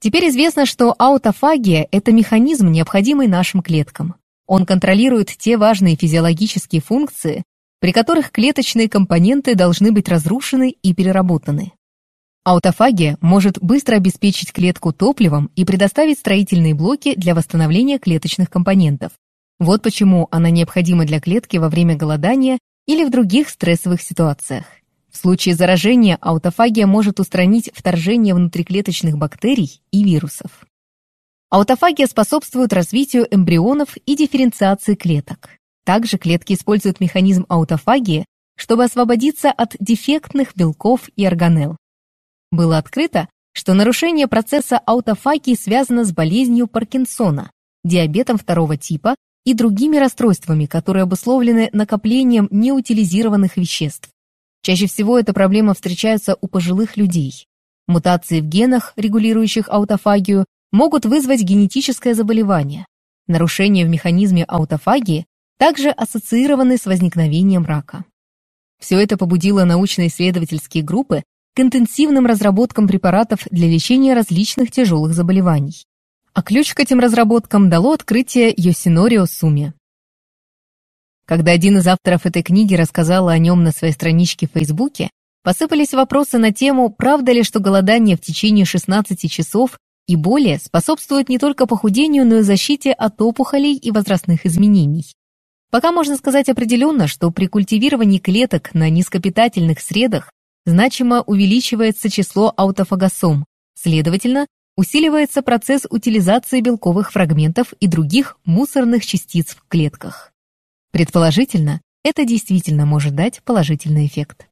Теперь известно, что аутофагия – это механизм, необходимый нашим клеткам. Он контролирует те важные физиологические функции, при которых клеточные компоненты должны быть разрушены и переработаны. Аутофагия может быстро обеспечить клетку топливом и предоставить строительные блоки для восстановления клеточных компонентов. Вот почему она необходима для клетки во время голодания или в других стрессовых ситуациях. В случае заражения аутофагия может устранить вторжение внутриклеточных бактерий и вирусов. Аутофагия способствует развитию эмбрионов и дифференциации клеток. Также клетки используют механизм аутофагии, чтобы освободиться от дефектных белков и органелл. Было открыто, что нарушение процесса аутофагии связано с болезнью Паркинсона, диабетом второго типа и другими расстройствами, которые обусловлены накоплением неутилизированных веществ. Чаще всего эта проблема встречается у пожилых людей. Мутации в генах, регулирующих аутофагию, могут вызвать генетическое заболевание. Нарушение в механизме аутофагии также ассоциированы с возникновением рака. Все это побудило научно-исследовательские группы к интенсивным разработкам препаратов для лечения различных тяжелых заболеваний. А ключ к этим разработкам дало открытие Йосинорио Суми. Когда один из авторов этой книги рассказал о нем на своей страничке в Фейсбуке, посыпались вопросы на тему, правда ли, что голодание в течение 16 часов и более способствует не только похудению, но и защите от опухолей и возрастных изменений. Пока можно сказать определенно, что при культивировании клеток на низкопитательных средах значимо увеличивается число аутофагосом, следовательно, усиливается процесс утилизации белковых фрагментов и других мусорных частиц в клетках. Предположительно, это действительно может дать положительный эффект.